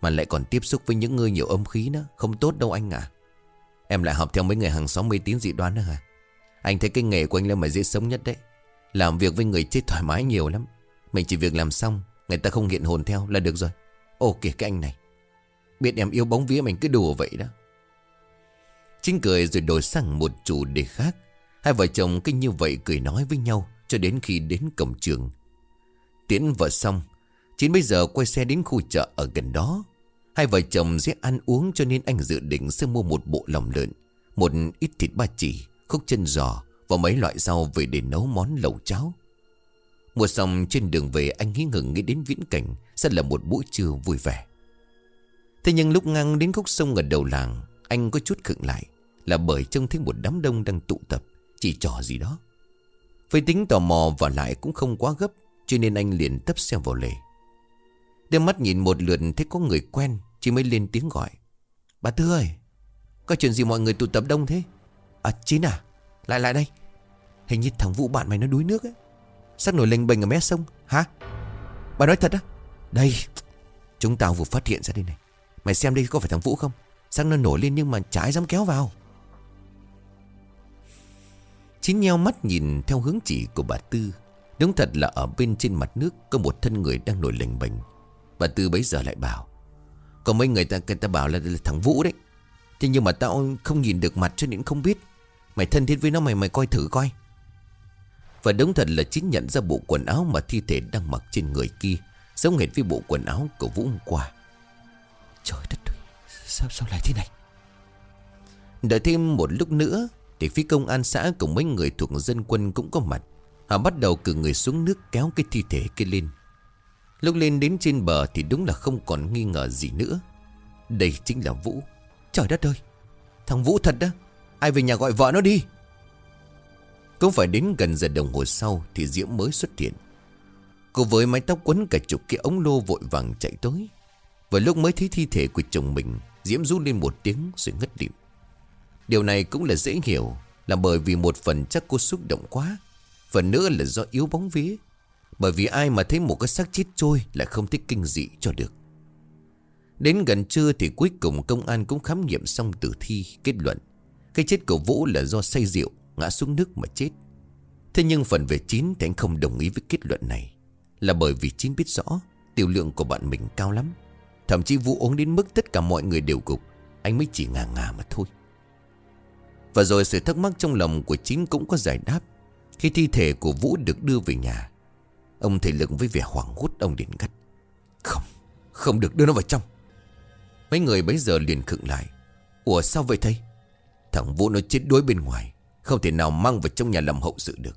Mà lại còn tiếp xúc với những người nhiều âm khí nữa. Không tốt đâu anh à Em lại học theo mấy người hàng xóm mê tín dị đoán nữa hả? Anh thấy cái nghề của anh là mà dễ sống nhất đấy. Làm việc với người chết thoải mái nhiều lắm. Mình chỉ việc làm xong, Người ta không hiện hồn theo là được rồi. Ồ kìa cái anh này. Biết em yêu bóng vía mình cứ đùa vậy đó. Chính cười rồi đổi sang một chủ đề khác. Hai vợ chồng cứ như vậy cười nói với nhau Cho đến khi đến cổng trường. Tiễn vợ xong, Chín bây giờ quay xe đến khu chợ ở gần đó. Hai vợ chồng sẽ ăn uống Cho nên anh dự định sẽ mua một bộ lòng lợn, Một ít thịt ba chỉ, Khúc chân giò Và mấy loại rau về để nấu món lẩu cháo. Mua xong trên đường về, anh nghĩ ngừng nghĩ đến viễn cảnh, Sẽ là một buổi trưa vui vẻ. Thế nhưng lúc ngang đến khúc sông ở đầu làng, Anh có chút khựng lại, Là bởi trông thấy một đám đông đang tụ tập, Chỉ trò gì đó. Với tính tò mò và lại cũng không quá gấp, Cho nên anh liền tấp xe vào lề. Đưa mắt nhìn một lượt, thấy có người quen, Chỉ mới lên tiếng gọi. Bà Tư ơi, Có chuyện gì mọi người tụ tập đông thế? À Chín à Lại lại đây. Hình như thằng Vũ bạn mày nó đuối nước ấy. Sắc nổi lênh bềnh ở mé sông, Hả? Bà nói thật á? Đây, Chúng tao vừa phát hiện ra đây này. Mày xem đây có phải thằng Vũ không? Sang nó nổi lên nhưng mà chả dám kéo vào. Chín nheo mắt nhìn theo hướng chỉ của bà Tư. Đúng thật là ở bên trên mặt nước Có một thân người đang nổi lềnh bềnh. Bà Tư bấy giờ lại bảo Còn mấy người ta, người ta bảo là, là thằng Vũ đấy. Thế nhưng mà tao không nhìn được mặt cho nên không biết. Mày thân thiết với nó mày mày coi thử coi. Và đúng thật là chính nhận ra bộ quần áo mà thi thể đang mặc trên người kia Giống hệt với bộ quần áo của Vũ hôm qua. Trời đất ơi, Sao sao lại thế này? Đợi thêm một lúc nữa Thì phía công an xã cùng mấy người thuộc dân quân cũng có mặt. Họ bắt đầu cử người xuống nước kéo cái thi thể kia lên. Lúc lên đến trên bờ thì đúng là không còn nghi ngờ gì nữa. Đây chính là Vũ. Trời đất ơi, Thằng Vũ thật đó Ai về nhà gọi vợ nó đi? Cũng phải đến gần giờ đồng hồ sau Thì Diễm mới xuất hiện. Cô với mái tóc quấn cả chục cái ống lô vội vàng chạy tới. Vừa lúc mới thấy thi thể của chồng mình, Diễm rú lên một tiếng rồi ngất lịm Điều này cũng là dễ hiểu, Là bởi vì một phần chắc cô xúc động quá, Phần nữa là do yếu bóng vía. Bởi vì ai mà thấy một cái xác chết trôi Lại không thích kinh dị cho được. Đến gần trưa thì cuối cùng công an cũng khám nghiệm xong tử thi, Kết luận Cái chết của Vũ là do say rượu, Ngã xuống nước mà chết. Thế nhưng phần về Chín thì anh không đồng ý với kết luận này, Là bởi vì Chín biết rõ, Tiểu lượng của bạn mình cao lắm. Thậm chí Vũ uống đến mức tất cả mọi người đều gục. Anh mới chỉ ngà ngà mà thôi. Và rồi sự thắc mắc trong lòng của Chín cũng có giải đáp. Khi thi thể của Vũ được đưa về nhà Ông thầy lực với vẻ hoảng hốt ông đến gắt. Không, không được đưa nó vào trong. Mấy người bấy giờ liền khựng lại. Ủa sao vậy thầy? Thằng Vũ nó chết đuối bên ngoài Không thể nào mang vào trong nhà làm hậu sự được.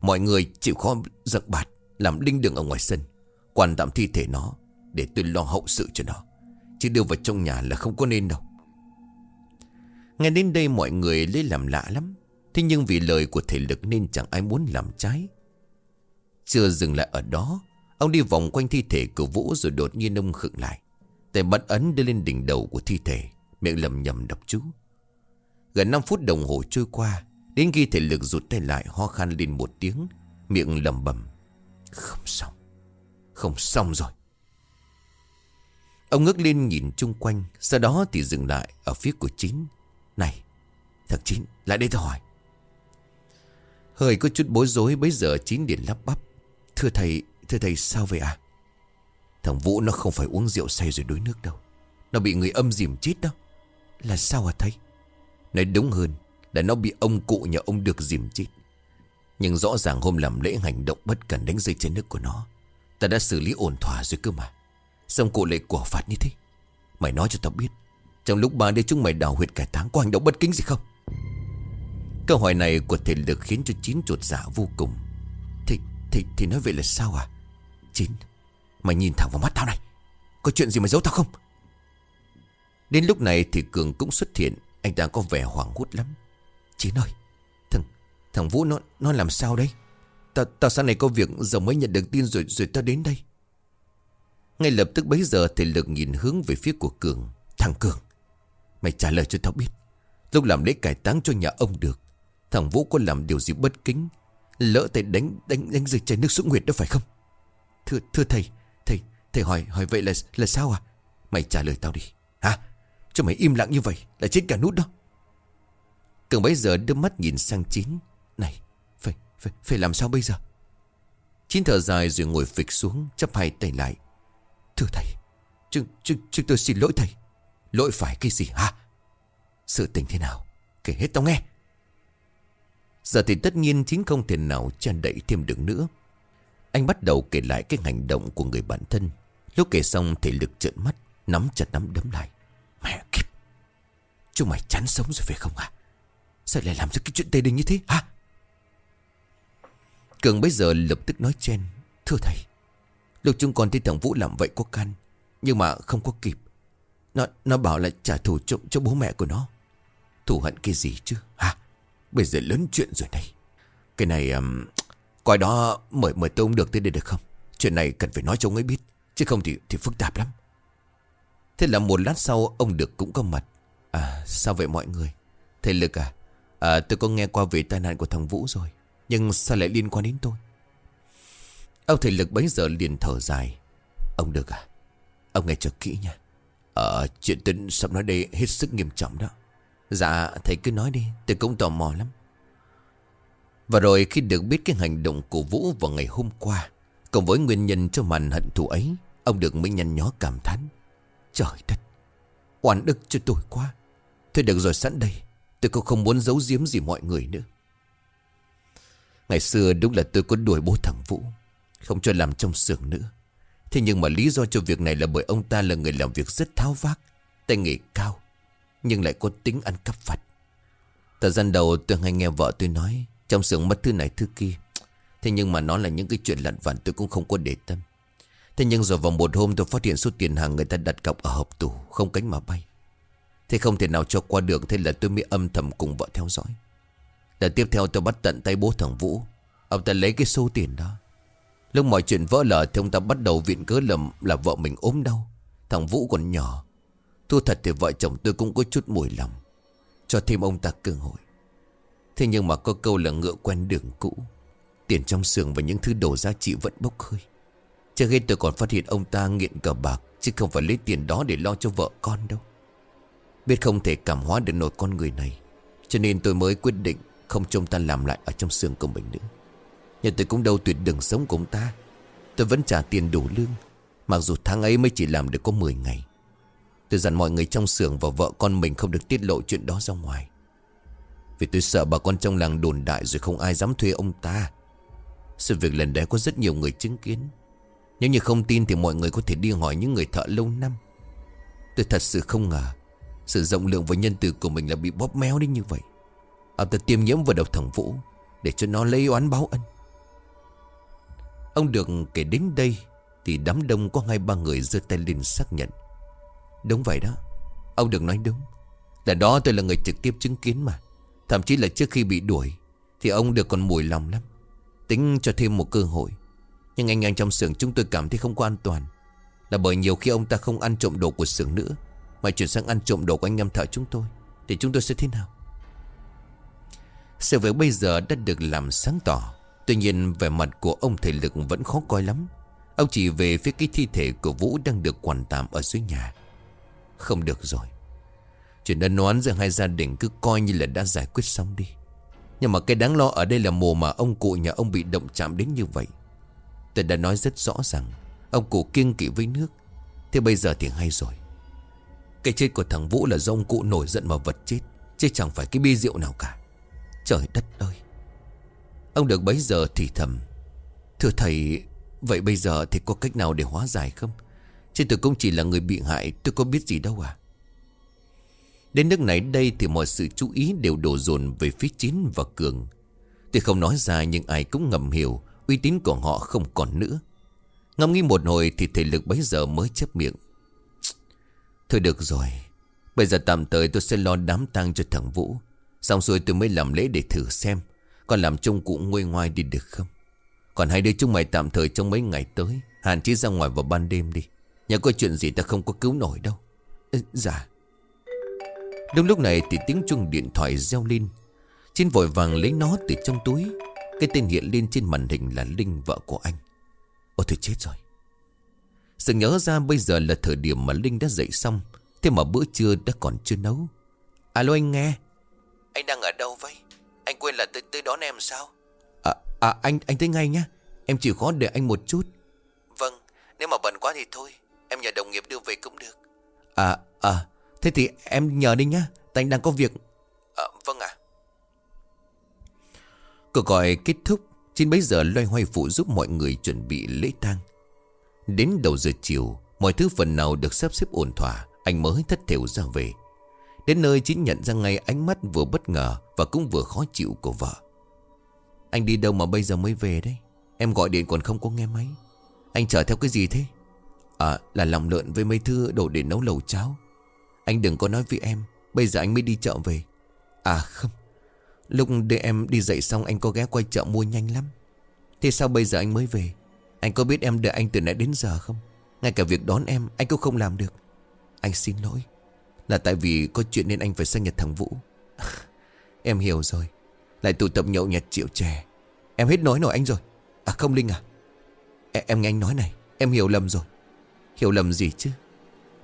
Mọi người chịu khó giật bạt Làm đinh đường ở ngoài sân Quan tạm thi thể nó. Để tôi lo hậu sự cho nó. Chứ đưa vào trong nhà là không có nên đâu. Nghe đến đây mọi người lấy làm lạ lắm. Thế nhưng vì lời của thể lực nên chẳng ai muốn làm trái. Chưa dừng lại ở đó, Ông đi vòng quanh thi thể của Vũ rồi đột nhiên ông khựng lại. Tay bắt ấn đưa lên đỉnh đầu của thi thể, Miệng lầm nhầm đọc chú. Gần 5 phút đồng hồ trôi qua, Đến khi thể lực rụt tay lại ho khan lên một tiếng, Miệng lầm bầm. Không xong. Không xong rồi. Ông ngước lên nhìn chung quanh, Sau đó thì dừng lại ở phía của Chín. Này, Thằng Chín, lại đây tôi hỏi. Hơi có chút bối rối Bây giờ Chín điện lắp bắp. Thưa thầy Thưa thầy sao vậy à Thằng Vũ nó không phải uống rượu say rồi đuối nước đâu. Nó bị người âm dìm chết đó. Là sao hả thầy? Nói đúng hơn là nó bị ông cụ nhà ông được dìm chết. Nhưng rõ ràng hôm làm lễ hành động bất cần đánh dây trên nước của nó, Ta đã xử lý ổn thỏa rồi cơ mà. Xong cụ lại của phạt như thế. Mày nói cho tao biết Trong lúc ba đứa chúng mày đào huyệt cải táng Có hành động bất kính gì không? Câu hỏi này của thể lực khiến cho Chín chuột dạ vô cùng. Thì, thì, thì nói vậy là sao à? Chín Mày nhìn thẳng vào mắt tao này. Có chuyện gì mà giấu tao không? Đến lúc này thì Cường cũng xuất hiện. Anh ta có vẻ hoảng hốt lắm. Chín ơi Thằng thằng Vũ nó nó làm sao đấy Tao tao sáng này có việc giờ mới nhận được tin rồi rồi tao đến đây. Ngay lập tức bấy giờ thể lực nhìn hướng về phía của Cường. Thằng Cường, Mày trả lời cho tao biết. Lúc làm lễ cải táng cho nhà ông được, Thằng Vũ có làm điều gì bất kính, Lỡ tay đánh đánh đánh rơi chai nước xuống nguyệt đó phải không? Thưa thưa thầy Thầy thầy hỏi hỏi vậy là là sao à? Mày trả lời tao đi. Hả? Cho mày im lặng như vậy là chết cả nút đó. Cường bấy giờ đưa mắt nhìn sang Chín. Này, phải phải phải làm sao bây giờ? Chín thở dài rồi ngồi phịch xuống Chấp hai tay lại. Thưa thầy. Chúng, chúng, chúng tôi xin lỗi thầy. Lỗi phải cái gì hả? Sự tình thế nào? Kể hết tao nghe. Giờ thì tất nhiên chính không thể nào tràn đậy thêm được nữa. Anh bắt đầu kể lại cái hành động của người bạn thân. Lúc kể xong thể lực trợn mắt Nắm chặt nắm đấm lại. Mẹ kiếp! Chúng mày chán sống rồi phải không à Sao lại làm ra cái chuyện tê đình như thế hả? Cường bây giờ lập tức nói chen Thưa thầy Lúc chúng con thấy thằng Vũ làm vậy có căn Nhưng mà không có kịp. Nó nó bảo là trả thù cho, cho bố mẹ của nó. Thù hận cái gì chứ? Hả? Bây giờ lớn chuyện rồi này. Cái này um, Coi đó mời mời tôi ông được tới đây được không? Chuyện này cần phải nói cho ông ấy biết Chứ không thì thì phức tạp lắm. Thế là một lát sau ông Được cũng có mặt. À sao vậy mọi người? Thầy Lực à, à Tôi có nghe qua về tai nạn của thằng Vũ rồi Nhưng sao lại liên quan đến tôi? Ông thầy Lực bấy giờ liền thở dài. Ông Được à Ông nghe cho kỹ nha. Ờ chuyện tính sắp nói đây hết sức nghiêm trọng đó. Dạ thầy cứ nói đi, Tôi cũng tò mò lắm. Và rồi khi được biết cái hành động của Vũ vào ngày hôm qua, Cộng với nguyên nhân cho màn hận thù ấy, Ông được mới nhăn nhó cảm thán. Trời đất, Oan đức cho tôi quá. Thôi được rồi, sẵn đây. Tôi cũng không muốn giấu giếm gì mọi người nữa. Ngày xưa đúng là tôi có đuổi bố thằng Vũ. Không cho làm trong xưởng nữa. Thế nhưng mà lý do cho việc này là bởi ông ta là người làm việc rất tháo vác, Tay nghề cao, Nhưng lại có tính ăn cắp vặt. Thời gian đầu, tôi hay nghe vợ tôi nói, Trong xưởng mất thứ này thứ kia. Thế nhưng mà nó là những cái chuyện lặn vặt, tôi cũng không có để tâm. Thế nhưng rồi vào một hôm tôi phát hiện số tiền hàng người ta đặt cọc ở hộp tủ, Không cánh mà bay. Thế không thể nào cho qua được, Thế là tôi mới âm thầm cùng vợ theo dõi. Lần tiếp theo tôi bắt tận tay bố thằng Vũ. Ông ta lấy cái số tiền đó Lúc mọi chuyện vỡ lở Thì ông ta bắt đầu viện cớ lầm là vợ mình ốm đau. Thằng Vũ còn nhỏ. Thu thật thì vợ chồng tôi cũng có chút mùi lòng. Cho thêm ông ta cơ hội. Thế nhưng mà có câu là ngựa quen đường cũ. Tiền trong xưởng và những thứ đồ giá trị vẫn bốc hơi. Trước khi tôi còn phát hiện ông ta nghiện cờ bạc, Chứ không phải lấy tiền đó để lo cho vợ con đâu. Biết không thể cảm hóa được nổi con người này, Cho nên tôi mới quyết định Không cho ông ta làm lại ở trong xương của mình nữa. Nhưng tôi cũng đâu tuyệt đường sống của ông ta. Tôi vẫn trả tiền đủ lương. Mặc dù tháng ấy mới chỉ làm được có 10 ngày. Tôi dặn mọi người trong xưởng và vợ con mình không được tiết lộ chuyện đó ra ngoài. Vì tôi sợ bà con trong làng đồn đại rồi không ai dám thuê ông ta. Sự việc lần đấy có rất nhiều người chứng kiến. Nếu như không tin thì mọi người có thể đi hỏi những người thợ lâu năm. Tôi thật sự không ngờ, Sự rộng lượng và nhân từ của mình là bị bóp méo đến như vậy. Ông ta tiêm nhiễm vào đầu thằng Vũ Để cho nó lấy oán báo ân. Ông được kể đến đây Thì đám đông có hai ba người giơ tay lên xác nhận. Đúng vậy đó, Ông được nói đúng. Lần đó tôi là người trực tiếp chứng kiến mà. Thậm chí là trước khi bị đuổi Thì ông được còn mùi lòng lắm. Tính cho thêm một cơ hội. Nhưng anh anh trong xưởng chúng tôi cảm thấy không có an toàn. Là bởi nhiều khi ông ta không ăn trộm đồ của xưởng nữa, Mà chuyển sang ăn trộm đồ của anh em thợ chúng tôi. Thì chúng tôi sẽ thế nào? Sự việc bây giờ đã được làm sáng tỏ. Tuy nhiên, vẻ mặt của ông thầy lực vẫn khó coi lắm. Ông chỉ về phía cái thi thể của Vũ đang được quản tạm ở dưới nhà. Không được rồi. Chuyện ân oán giữa hai gia đình cứ coi như là đã giải quyết xong đi. Nhưng mà cái đáng lo ở đây là mùa mà ông cụ nhà ông bị động chạm đến như vậy. Tôi đã nói rất rõ rằng, Ông cụ kiêng kỵ với nước. Thế bây giờ thì hay rồi. Cái chết của thằng Vũ là do ông cụ nổi giận mà vật chết, Chứ chẳng phải cái bi rượu nào cả. Trời đất ơi! Ông được bấy giờ thì thầm. Thưa thầy, Vậy bây giờ thì có cách nào để hóa giải không? Chứ tôi cũng chỉ là người bị hại, Tôi có biết gì đâu à? Đến nước này đây thì mọi sự chú ý đều đổ dồn về phía Chín và Cường. Tôi không nói ra nhưng ai cũng ngầm hiểu, Uy tín của họ không còn nữa. Ngâm nghĩ một hồi thì thể lực bấy giờ mới chấp miệng. Thôi được rồi, Bây giờ tạm thời tôi sẽ lo đám tang cho thằng Vũ. Xong rồi tôi mới làm lễ để thử xem. Con làm trông cụ nguôi ngoai đi được không? Còn hai đứa chúng mày tạm thời trong mấy ngày tới Hạn chế ra ngoài vào ban đêm đi. Nhà có chuyện gì ta không có cứu nổi đâu. Ừ, Dạ. Đúng lúc này thì tiếng chuông điện thoại reo lên. Chín vội vàng lấy nó từ trong túi. Cái tên hiện lên trên màn hình là Linh vợ của anh. Ôi thôi chết rồi. Sự nhớ ra bây giờ là thời điểm mà Linh đã dậy xong Thế mà bữa trưa đã còn chưa nấu. Alo anh nghe. Anh đang ở đâu vậy? Anh quên là tới, tới đón em sao? À, à anh anh tới ngay nhá. Em chịu khó để anh một chút. Vâng Nếu mà bận quá thì thôi. Em nhờ đồng nghiệp đưa về cũng được. À à Thế thì em nhờ đi nhá. Tại anh đang có việc. À, Vâng ạ. Cuộc gọi kết thúc. Trên bấy giờ loay hoay phụ giúp mọi người chuẩn bị lễ tang. Đến đầu giờ chiều Mọi thứ phần nào được sắp xếp ổn thỏa. Anh mới thất thểu ra về Đến nơi chính nhận ra ngay ánh mắt vừa bất ngờ Và cũng vừa khó chịu của vợ. Anh đi đâu mà bây giờ mới về đấy? Em gọi điện còn không có nghe máy. Anh chở theo cái gì thế? À là lòng lợn với mấy thứ đồ để nấu lẩu cháo. Anh đừng có nói với em, Bây giờ anh mới đi chợ về. À không. Lúc để em đi dậy xong anh có ghé quay chợ mua nhanh lắm. Thế sao bây giờ anh mới về? Anh có biết em đợi anh từ nãy đến giờ không? Ngay cả việc đón em, anh cũng không làm được. Anh xin lỗi. Là tại vì có chuyện nên anh phải sang nhật thằng Vũ. Em hiểu rồi. Lại tụ tập nhậu nhật triệu chè. Em hết nói nổi anh rồi. À không Linh à? Em, em nghe anh nói này. Em hiểu lầm rồi. Hiểu lầm gì chứ?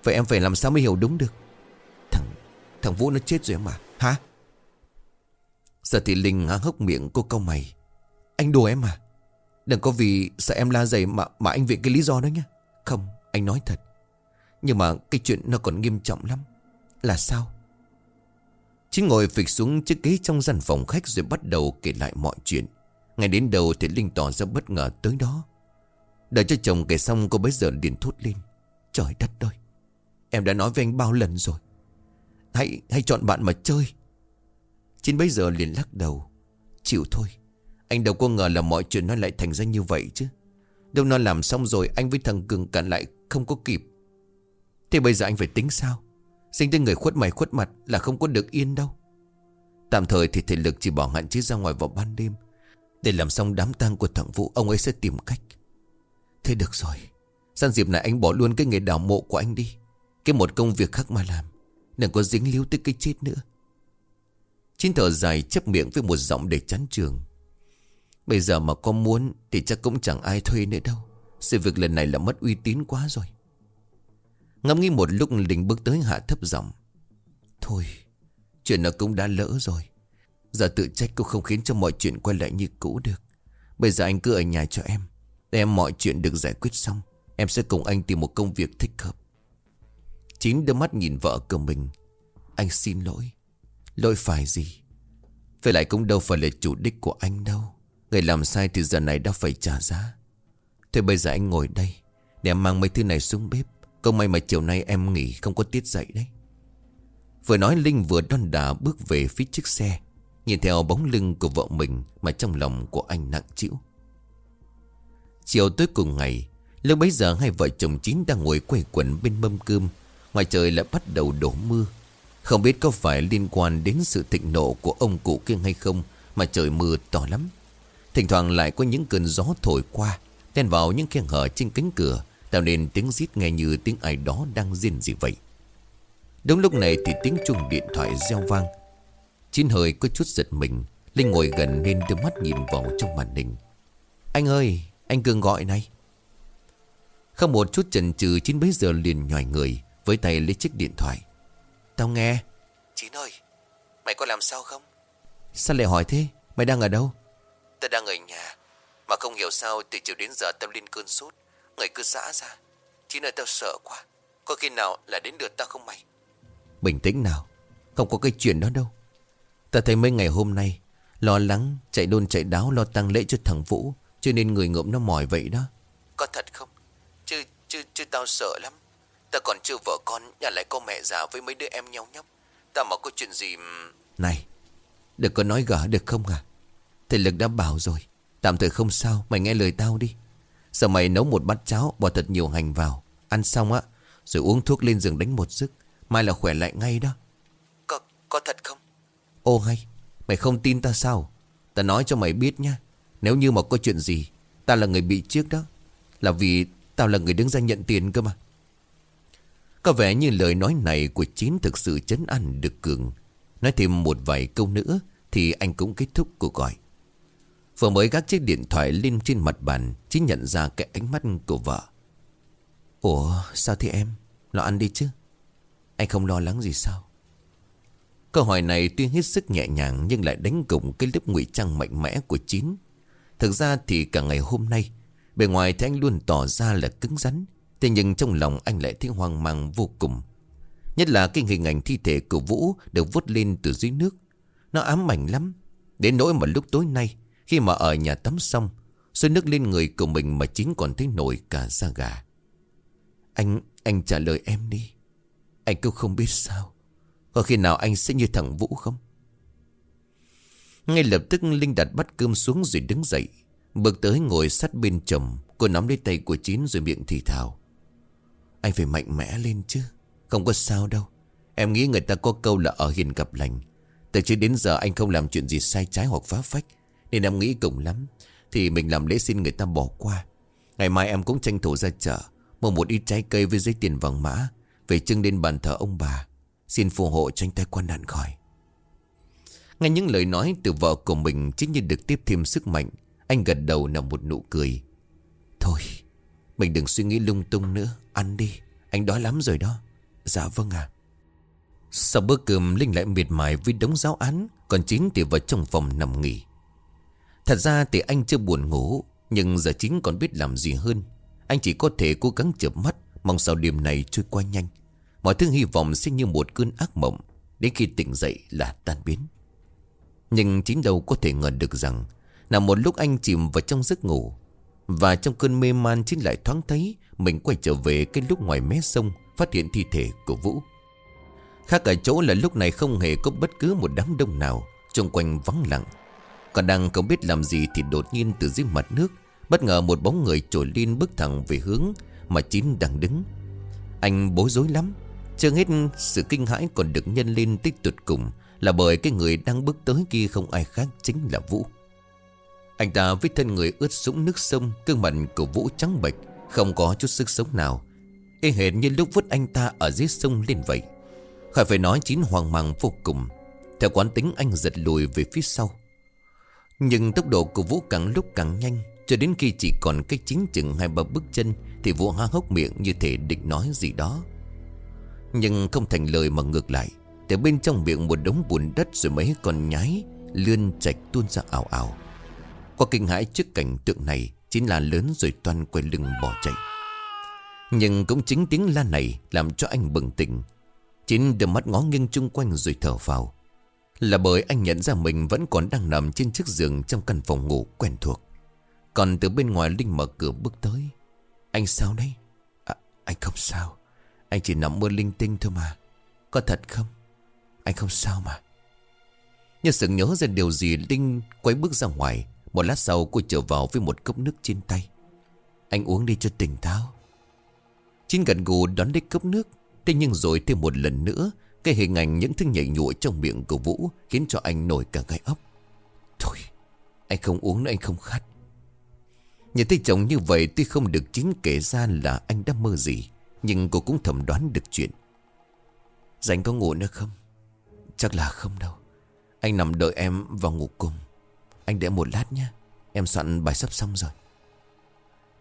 Vậy em phải làm sao mới hiểu đúng được? Thằng thằng Vũ nó chết rồi em à Hả? Giờ thì Linh há hốc miệng cô câu mày. Anh đùa em à? Đừng có vì sợ em la dày mà, mà anh viện cái lý do đó nhé Không anh nói thật. Nhưng mà cái chuyện nó còn nghiêm trọng lắm. Là sao? Chính ngồi phịch xuống chiếc ghế trong gian phòng khách Rồi bắt đầu kể lại mọi chuyện. Ngay đến đầu thì Linh tỏ ra bất ngờ tới đó. Đợi cho chồng kể xong, cô bấy giờ liền thốt lên. Trời đất ơi, Em đã nói với anh bao lần rồi. Hãy hãy chọn bạn mà chơi. Chín bây giờ liền lắc đầu. Chịu thôi, Anh đâu có ngờ là mọi chuyện nó lại thành ra như vậy chứ. Đâu nó làm xong rồi, Anh với thằng Cường cản lại không có kịp. Thế bây giờ anh phải tính sao? Sinh tới người khuất mày khuất mặt Là không có được yên đâu. Tạm thời thì thể lực chỉ bỏ hạn chế ra ngoài vào ban đêm. Để làm xong đám tang của thằng Vũ, Ông ấy sẽ tìm cách. Thế được rồi. Sang dịp này anh bỏ luôn cái nghề đào mộ của anh đi. Cái một công việc khác mà làm. Đừng có dính líu tới cái chết nữa. Chín thở dài chấp miệng với một giọng để chán trường. Bây giờ mà có muốn Thì chắc cũng chẳng ai thuê nữa đâu. Sự việc lần này là mất uy tín quá rồi ngâm nghĩ một lúc Linh bước tới hạ thấp giọng. Thôi, Chuyện nó cũng đã lỡ rồi. Giờ tự trách cũng không khiến cho mọi chuyện quay lại như cũ được. Bây giờ anh cứ ở nhà cho em. Để em mọi chuyện được giải quyết xong, Em sẽ cùng anh tìm một công việc thích hợp. Chín đưa mắt nhìn vợ của mình. Anh xin lỗi. Lỗi phải gì? Phải lại cũng đâu phải là chủ đích của anh đâu. Người làm sai thì giờ này đã phải trả giá. Thôi bây giờ anh ngồi đây, Để em mang mấy thứ này xuống bếp. Không may mà chiều nay em nghỉ không có tiết dậy đấy. Vừa nói Linh vừa đon đà bước về phía chiếc xe, Nhìn theo bóng lưng của vợ mình Mà trong lòng của anh nặng chịu Chiều tối cùng ngày, Lúc bấy giờ hai vợ chồng chín đang ngồi quay quần bên mâm cơm, Ngoài trời lại bắt đầu đổ mưa. Không biết có phải liên quan đến sự thịnh nộ của ông cụ kia hay không, Mà trời mưa to lắm. Thỉnh thoảng lại có những cơn gió thổi qua Đen vào những khe hở trên cánh cửa Tạo nên tiếng rít nghe như tiếng ai đó đang riêng gì vậy. Đúng lúc này thì tiếng chuông điện thoại reo vang. Chín hơi có chút giật mình Linh ngồi gần nên đưa mắt nhìn vào trong màn hình. Anh ơi Anh Cường gọi này. Không một chút chần chừ Chín bấy giờ liền nhòi người Với tay lấy chiếc điện thoại. Tao nghe. Chín ơi Mày có làm sao không? Sao lại hỏi thế? Mày đang ở đâu? Tao đang ở nhà Mà không hiểu sao từ chiều đến giờ tao lên cơn sốt Người cứ xã ra Chín ơi tao sợ quá. Có khi nào là đến lượt tao không mày? Bình tĩnh nào Không có cái chuyện đó đâu. Ta thấy mấy ngày hôm nay Lo lắng chạy đôn chạy đáo lo tăng lễ cho thằng Vũ Cho nên người ngộm nó mỏi vậy đó. Có thật không? Chứ chứ chứ tao sợ lắm. Ta còn chưa vợ con Nhà lại có mẹ già với mấy đứa em nhau nhóc. Ta mà có chuyện gì Này Đừng có nói gỡ được không à Thầy Lực đã bảo rồi Tạm thời không sao Mày nghe lời tao đi Giờ mày nấu một bát cháo Bỏ thật nhiều hành vào. Ăn xong á Rồi uống thuốc lên giường đánh một giấc. Mai là khỏe lại ngay đó. Có, có thật không? Ô hay Mày không tin ta sao? Ta nói cho mày biết nhá. Nếu như mà có chuyện gì Ta là người bị trước đó. Là vì tao là người đứng ra nhận tiền cơ mà. Có vẻ như lời nói này của Chín thực sự chấn an được Cường. Nói thêm một vài câu nữa Thì anh cũng kết thúc cuộc gọi Vừa mới gác chiếc điện thoại lên trên mặt bàn chỉ nhận ra cái ánh mắt của vợ. Ủa, sao thế em? Lo ăn đi chứ? Anh không lo lắng gì sao? Câu hỏi này tuy hết sức nhẹ nhàng Nhưng lại đánh gục cái lớp ngụy trang mạnh mẽ của Chín. Thực ra thì cả ngày hôm nay, Bề ngoài thì anh luôn tỏ ra là cứng rắn, Thế nhưng trong lòng anh lại thấy hoang mang vô cùng. Nhất là cái hình ảnh thi thể của Vũ Được vút lên từ dưới nước. Nó ám ảnh lắm. Đến nỗi mà lúc tối nay khi mà ở nhà tắm xong Xôi nước lên người của mình mà chính còn thấy nổi cả da gà. Anh, anh trả lời em đi. Anh cũng không biết sao. Có khi nào anh sẽ như thằng Vũ không? Ngay lập tức Linh đặt bát cơm xuống rồi đứng dậy. Bước tới ngồi sát bên chồng Cô nắm lấy tay của Chín rồi miệng thì thào. Anh phải mạnh mẽ lên chứ Không có sao đâu. Em nghĩ người ta có câu là ở hiền gặp lành. Từ trước đến giờ anh không làm chuyện gì sai trái hoặc phá phách. Nên em nghĩ cùng lắm. Thì mình làm lễ xin người ta bỏ qua. Ngày mai em cũng tranh thủ ra chợ, Mua một ít trái cây với giấy tiền vàng mã, Về trưng lên bàn thờ ông bà. Xin phù hộ tranh tay quan nạn khỏi. Nghe những lời nói từ vợ của mình, Chính như được tiếp thêm sức mạnh, Anh gật đầu nằm một nụ cười. Thôi, Mình đừng suy nghĩ lung tung nữa. Ăn đi, Anh đói lắm rồi đó. Dạ vâng ạ. Sau bữa cơm, Linh lại miệt mài với đống giáo án, Còn Chín thì vào trong phòng nằm nghỉ. Thật ra thì anh chưa buồn ngủ, Nhưng giờ chính còn biết làm gì hơn. Anh chỉ có thể cố gắng chợp mắt, Mong sao đêm này trôi qua nhanh. Mọi thứ hy vọng sẽ như một cơn ác mộng, Đến khi tỉnh dậy là tan biến. Nhưng chính đâu có thể ngờ được rằng, Là một lúc anh chìm vào trong giấc ngủ, Và trong cơn mê man chính lại thoáng thấy Mình quay trở về cái lúc ngoài mé sông, Phát hiện thi thể của Vũ. Khác ở chỗ là lúc này không hề có bất cứ một đám đông nào, Xung quanh vắng lặng. Còn đang không biết làm gì thì đột nhiên từ dưới mặt nước, Bất ngờ một bóng người trồi lên bước thẳng về hướng Mà Chín đang đứng. Anh bối rối lắm, Chưa hết sự kinh hãi còn được nhân lên tới tuyệt cùng Là bởi cái người đang bước tới kia không ai khác chính là Vũ. Anh ta với thân người ướt sũng nước sông Cương mặt của Vũ trắng bệch, Không có chút sức sống nào. Y hệt như lúc vứt anh ta ở dưới sông lên vậy. Khỏi phải nói chín hoang mang vô cùng. Theo quán tính anh giật lùi về phía sau. Nhưng tốc độ của Vũ càng lúc càng nhanh, Cho đến khi chỉ còn cách chính chừng hai ba bước chân Thì Vũ há hốc miệng như thể định nói gì đó. Nhưng không thành lời mà ngược lại, Từ bên trong miệng một đống bùn đất rồi mấy con nhái Lươn chạch tuôn ra ảo ảo. Qua kinh hãi trước cảnh tượng này Chính là lớn rồi toan quay lưng bỏ chạy. Nhưng cũng chính tiếng la này Làm cho anh bừng tỉnh. Chính đôi mắt ngó nghiêng chung quanh rồi thở vào. Là bởi anh nhận ra mình vẫn còn đang nằm trên chiếc giường Trong căn phòng ngủ quen thuộc. Còn từ bên ngoài Linh mở cửa bước tới. Anh sao đấy? À, Anh không sao. Anh chỉ nằm mơ linh tinh thôi mà. Có thật không? Anh không sao mà. Như sự nhớ ra điều gì Linh quay bước ra ngoài. Một lát sau cô trở vào với một cốc nước trên tay. Anh uống đi cho tỉnh táo. Chín gần gù đón lấy cốc nước Thế nhưng rồi thêm một lần nữa cái hình ảnh những thứ nhảy nhụa trong miệng của Vũ Khiến cho anh nổi cả gai ốc. Thôi, Anh không uống nữa, anh không khát. Nhìn thấy chồng như vậy, Tuy không được chính kể ra là anh đã mơ gì, Nhưng cô cũng thầm đoán được chuyện. Dành có ngủ nữa không? Chắc là không đâu. Anh nằm đợi em vào ngủ cùng. Anh đợi một lát nhé. Em soạn bài sắp xong rồi.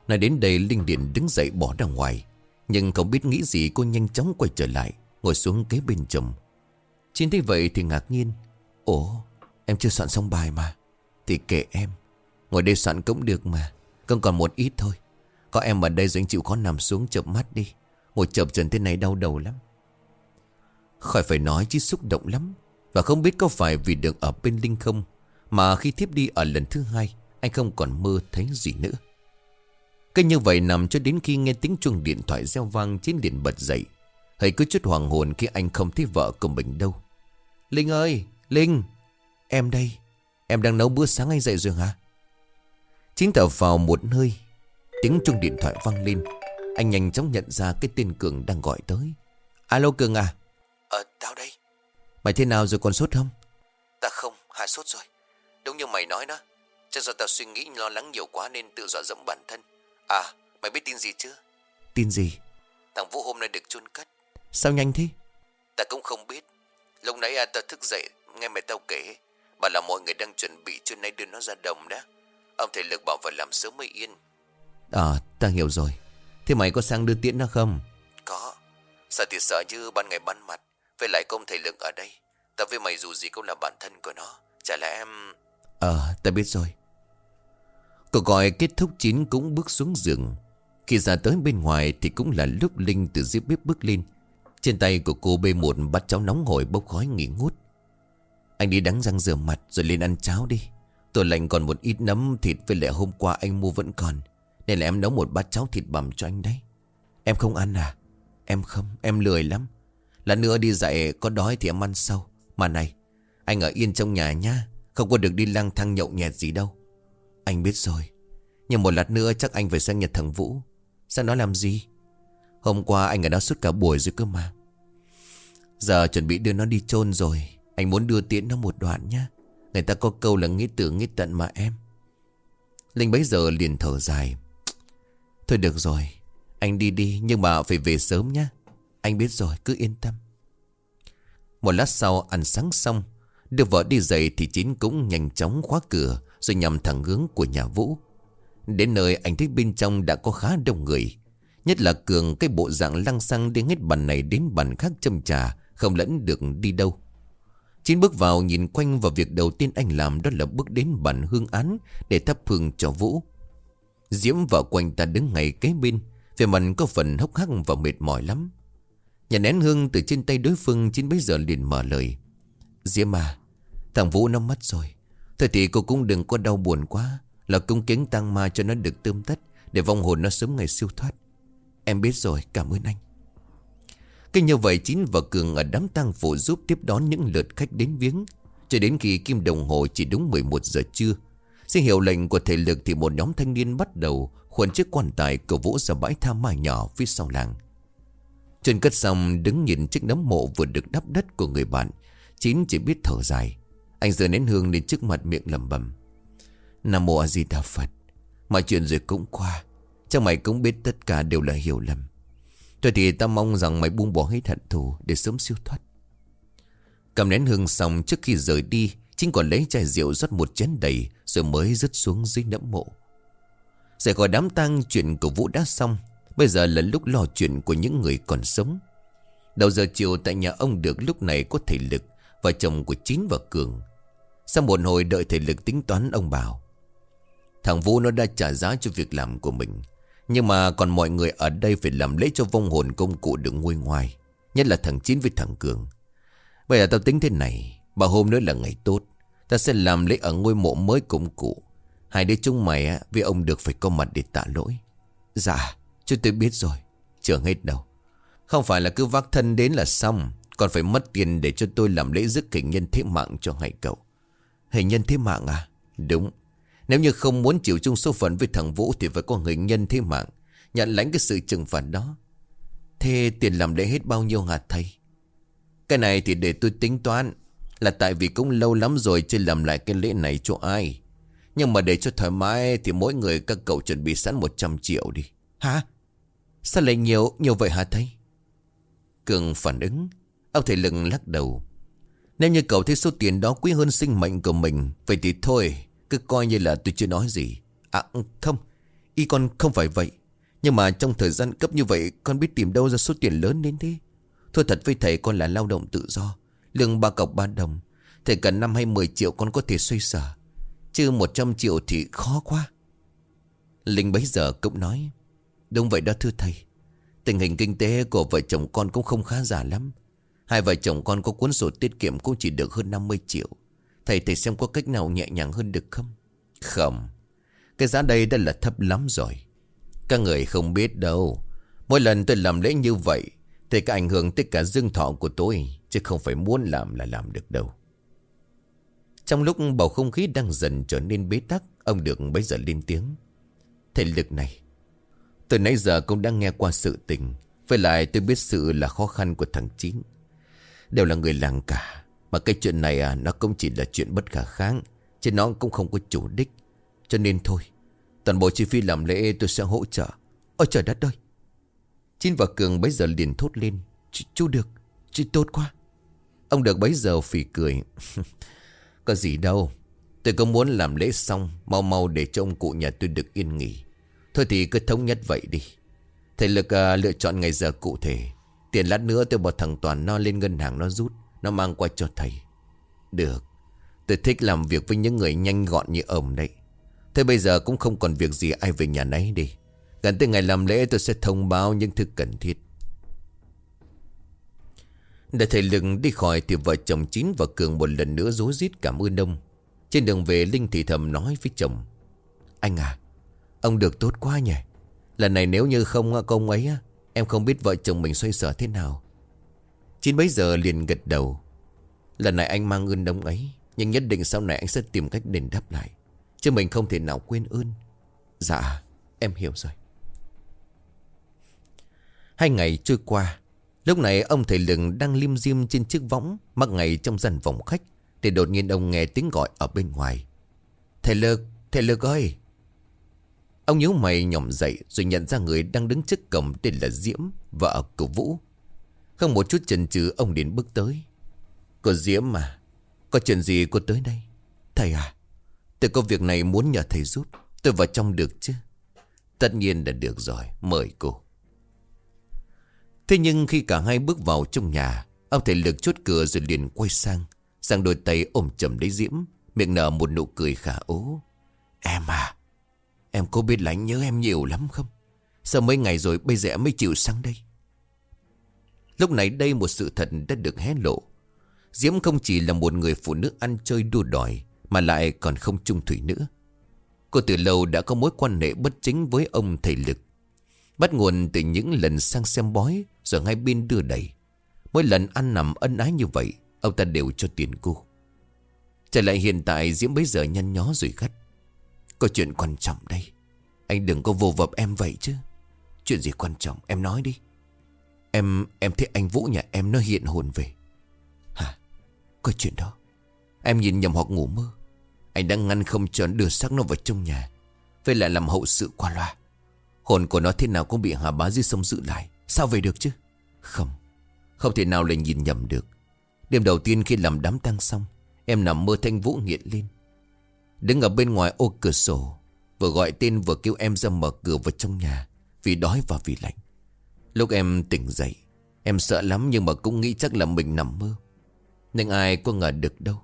Nói đến đây, Linh Điền đứng dậy bỏ ra ngoài. Nhưng không biết nghĩ gì, cô nhanh chóng quay trở lại. Ngồi xuống kế bên chồng. Chín thấy vậy thì ngạc nhiên. Ồ, em chưa soạn xong bài mà. Thì kệ em. Ngồi đây soạn cũng được mà. Không còn một ít thôi. Có em ở đây rồi anh chịu khó nằm xuống chợp mắt đi. Ngồi chợp trần thế này đau đầu lắm. Khỏi phải nói chứ xúc động lắm. Và không biết có phải vì được ở bên Linh không, Mà khi tiếp đi ở lần thứ hai, Anh không còn mơ thấy gì nữa. Cứ như vậy nằm cho đến khi nghe tiếng chuông điện thoại reo vang Trên điện bật dậy. Hơi cứ chút hoàng hồn khi anh không thấy vợ của mình đâu. Linh ơi Linh! Em đây. Em đang nấu bữa sáng anh dậy rồi hả? Chính thở vào một hơi. Tiếng chuông điện thoại vang lên. Anh nhanh chóng nhận ra cái tên Cường đang gọi tới. Alo Cường à? Ờ tao đây. Mày thế nào rồi còn sốt không? Ta không hạ sốt rồi. Đúng như mày nói đó. Chắc do tao suy nghĩ lo lắng nhiều quá nên tự dọa dẫm bản thân. À mày biết tin gì chưa? Tin gì? Thằng Vũ hôm nay được chôn cất Sao nhanh thế? Ta cũng không biết. Lúc nãy à, tao thức dậy Nghe mẹ tao kể. Bảo là mọi người đang chuẩn bị trưa nay đưa nó ra đồng đó. Ông thầy lực bảo phải làm sớm mới yên. À ta hiểu rồi. Thế mày có sang đưa tiễn nó không? Có. Sợ thì sợ như ban ngày ban mặt. Với lại công thầy lực ở đây. Ta với mày dù gì cũng là bản thân của nó. Chả lẽ em Ờ ta biết rồi. Cuộc gọi kết thúc chín cũng bước xuống giường. Khi ra tới bên ngoài Thì cũng là lúc Linh từ dưới bếp bước lên trên tay của cô bê một bát cháo nóng hổi bốc khói nghỉ ngút. Anh đi đánh răng rửa mặt Rồi lên ăn cháo đi. Tôi lạnh còn một ít nấm thịt Với lại hôm qua anh mua vẫn còn. Nên là em nấu một bát cháo thịt bằm cho anh đấy. Em không ăn à? Em không, em lười lắm. Lần nữa đi dạy có đói thì em ăn sau. Mà này, anh ở yên trong nhà nha Không có được đi lang thang nhậu nhẹt gì đâu. Anh biết rồi. Nhưng một lát nữa chắc anh phải sang nhật thằng Vũ. Sao nó làm gì? Hôm qua anh ở đó suốt cả buổi rồi cơ mà. Giờ chuẩn bị đưa nó đi chôn rồi. Anh muốn đưa tiễn nó một đoạn nhá Người ta có câu là nghĩ tưởng nghĩ tận mà em. Linh bấy giờ liền thở dài. Thôi được rồi. Anh đi đi, nhưng mà phải về sớm nhá Anh biết rồi, cứ yên tâm. Một lát sau, ăn sáng xong, Đưa vợ đi dậy thì Chín cũng nhanh chóng khóa cửa Rồi nhằm thẳng hướng của nhà Vũ. Đến nơi, anh thấy bên trong đã có khá đông người. Nhất là Cường, cái bộ dạng lăng xăng đi hết bàn này đến bàn khác châm trà. Không lẫn được đi đâu Chín bước vào nhìn quanh và việc đầu tiên anh làm đó là bước đến bàn hương án để thắp hương cho Vũ. Diễm và quanh ta đứng ngay kế bên, về mặt có phần hốc hắc và mệt mỏi lắm. Nhà nén hương từ trên tay đối phương Chín bấy giờ liền mở lời. Diễm à, thằng Vũ nó mất rồi. Thôi thì cô cũng đừng có đau buồn quá. Là cung kính tăng ma cho nó được tươm tất để vong hồn nó sớm ngày siêu thoát. Em biết rồi, cảm ơn anh. Cái như vậy, Chín và Cường ở đám tang phụ giúp tiếp đón những lượt khách đến viếng. Cho đến khi kim đồng hồ chỉ đúng 11 giờ trưa. Xin hiệu lệnh của thể lực thì một nhóm thanh niên bắt đầu khuẩn chiếc quan tài cầu vũ ra bãi tha mai nhỏ phía sau làng. Trần cất xong đứng nhìn chiếc nấm mộ vừa được đắp đất của người bạn. Chín chỉ biết thở dài. Anh giờ nén hương lên trước mặt miệng lầm bầm. Nam mô A Di Đà Phật. Mọi chuyện rồi cũng qua. Chắc mày cũng biết tất cả đều là hiểu lầm. Thôi thì ta mong rằng mày buông bỏ hết hận thù Để sớm siêu thoát. Cầm nén hương xong, trước khi rời đi Chính còn lấy chai rượu rót một chén đầy, Rồi mới rớt xuống dưới nẫm mộ. Rời khỏi đám tang, chuyện của Vũ đã xong. Bây giờ là lúc lo chuyện của những người còn sống. Đầu giờ chiều tại nhà ông được lúc này có thể lực Và chồng của Chín và Cường. Sau một hồi đợi thể lực tính toán, ông bảo, Thằng Vũ nó đã trả giá cho việc làm của mình nhưng mà còn mọi người ở đây phải làm lễ cho vong hồn công cụ được nguôi ngoài. Nhất là thằng Chín với thằng Cường. Bây giờ tao tính thế này. Bà hôm nữa là ngày tốt. Ta sẽ làm lễ ở ngôi mộ mới công cụ. Hai đứa chúng mày á, với ông được phải có mặt để tạ lỗi. Dạ, chúng tôi biết rồi. Chưa hết đâu. Không phải là cứ vác thân đến là xong. Còn phải mất tiền để cho tôi làm lễ dứt hình nhân thế mạng cho hai cậu. Hình nhân thế mạng à? Đúng. Nếu như không muốn chịu chung số phận với thằng Vũ Thì phải có người nhân thế mạng Nhận lãnh cái sự trừng phạt đó. Thế tiền làm lễ hết bao nhiêu hả thầy? Cái này thì để tôi tính toán Là tại vì cũng lâu lắm rồi Chưa làm lại cái lễ này cho ai. Nhưng mà để cho thoải mái Thì mỗi người các cậu chuẩn bị sẵn 100 triệu đi. Hả? Sao lại nhiều nhiều vậy hả thầy? Cường phản ứng. Ông thầy lừng lắc đầu. Nếu như cậu thấy số tiền đó quý hơn sinh mệnh của mình Vậy thì thôi cứ coi như là tôi chưa nói gì. À không, Y con không phải vậy. Nhưng mà trong thời gian cấp như vậy, Con biết tìm đâu ra số tiền lớn đến thế? Thôi thật với thầy con là lao động tự do. Lương ba cọc ba đồng. Thầy cần năm hay 10 triệu con có thể xoay sở. Chứ 100 triệu thì khó quá. Linh bấy giờ cũng nói, Đúng vậy đó thưa thầy. Tình hình kinh tế của vợ chồng con cũng không khá giả lắm. Hai vợ chồng con có cuốn sổ tiết kiệm cũng chỉ được hơn 50 triệu. Thầy thầy xem có cách nào nhẹ nhàng hơn được không? Không. Cái giá đây đã là thấp lắm rồi. Các người không biết đâu. Mỗi lần tôi làm lễ như vậy, Thì cái ảnh hưởng tới cả dương thọ của tôi, Chứ không phải muốn làm là làm được đâu. Trong lúc bầu không khí đang dần trở nên bế tắc, Ông được bấy giờ lên tiếng. Thầy lực này, Từ nãy giờ cũng đang nghe qua sự tình. Với lại tôi biết sự là khó khăn của thằng Chín. Đều là người làng cả mà cái chuyện này à Nó cũng chỉ là chuyện bất khả kháng Chứ nó cũng không có chủ đích. Cho nên thôi Toàn bộ chi phí làm lễ tôi sẽ hỗ trợ. Ôi trời đất ơi! Chín và Cường bấy giờ liền thốt lên Chú được Chú tốt quá. Ông được bấy giờ phỉ cười. Có gì đâu Tôi có muốn làm lễ xong Mau mau để cho ông cụ nhà tôi được yên nghỉ. Thôi thì cứ thống nhất vậy đi. Thầy Lực à, lựa chọn ngày giờ cụ thể. Tiền lát nữa tôi bảo thằng Toàn nó lên ngân hàng nó rút nó mang qua cho thầy. Được, Tôi thích làm việc với những người nhanh gọn như ông đấy. Thế bây giờ cũng không còn việc gì ai về nhà nấy đi. Gần tới ngày làm lễ tôi sẽ thông báo những thứ cần thiết. Để thầy lừng đi khỏi thì vợ chồng Chín và Cường một lần nữa rối rít cảm ơn ông. Trên đường về, Linh thì thầm nói với chồng. Anh à Ông được tốt quá nhỉ. Lần này nếu như không công ấy Em không biết vợ chồng mình xoay sở thế nào. Chín bấy giờ liền gật đầu. Lần này anh mang ơn đống ấy Nhưng nhất định sau này anh sẽ tìm cách đền đáp lại. Chứ mình không thể nào quên ơn. Dạ em hiểu rồi. Hai ngày trôi qua. Lúc này ông thầy lừng đang lim dim trên chiếc võng Mắc ngày trong gian phòng khách Thì đột nhiên ông nghe tiếng gọi ở bên ngoài. Thầy Lực, thầy Lực ơi! Ông nhíu mày nhỏm dậy Rồi nhận ra người đang đứng trước cổng Tên là Diễm, vợ của Vũ. Không một chút chần chừ ông đến bước tới. Cô Diễm mà Có chuyện gì cô tới đây? Thầy à Tôi có việc này muốn nhờ thầy giúp. Tôi vào trong được chứ? Tất nhiên là được rồi, Mời cô. Thế nhưng khi cả hai bước vào trong nhà, Ông thầy lực chốt cửa rồi liền quay sang. Sang đôi tay ôm chầm lấy Diễm, Miệng nở một nụ cười khả ố. Em à Em có biết là anh nhớ em nhiều lắm không? Sao mấy ngày rồi bây giờ mới chịu sang đây? Lúc này đây một sự thật đã được hé lộ. Diễm không chỉ là một người phụ nữ ăn chơi đua đòi, Mà lại còn không trung thủy nữa Cô từ lâu đã có mối quan hệ bất chính với ông thầy lực. Bắt nguồn từ những lần sang xem bói, Rồi ngay bên đưa đẩy. Mỗi lần ăn nằm ân ái như vậy, Ông ta đều cho tiền cô. Trở lại hiện tại, Diễm bấy giờ nhăn nhó rồi gắt. Có chuyện quan trọng đây. Anh đừng có vô vập em vậy chứ. Chuyện gì quan trọng, em nói đi. Em em thấy anh Vũ nhà em nó hiện hồn về. Hả? Có chuyện đó. Em nhìn nhầm hoặc ngủ mơ. Anh đang ngăn không cho đưa xác nó vào trong nhà. Vậy lại làm hậu sự qua loa. Hồn của nó thế nào cũng bị hà bá dưới sông giữ lại. Sao về được chứ? Không. Không thể nào lại nhìn nhầm được. Đêm đầu tiên khi làm đám tang xong, Em nằm mơ thanh vũ nghiện lên. Đứng ở bên ngoài ô cửa sổ, Vừa gọi tên vừa kêu em ra mở cửa vào trong nhà, Vì đói và vì lạnh. Lúc em tỉnh dậy, Em sợ lắm nhưng mà cũng nghĩ chắc là mình nằm mơ. Nhưng ai có ngờ được đâu.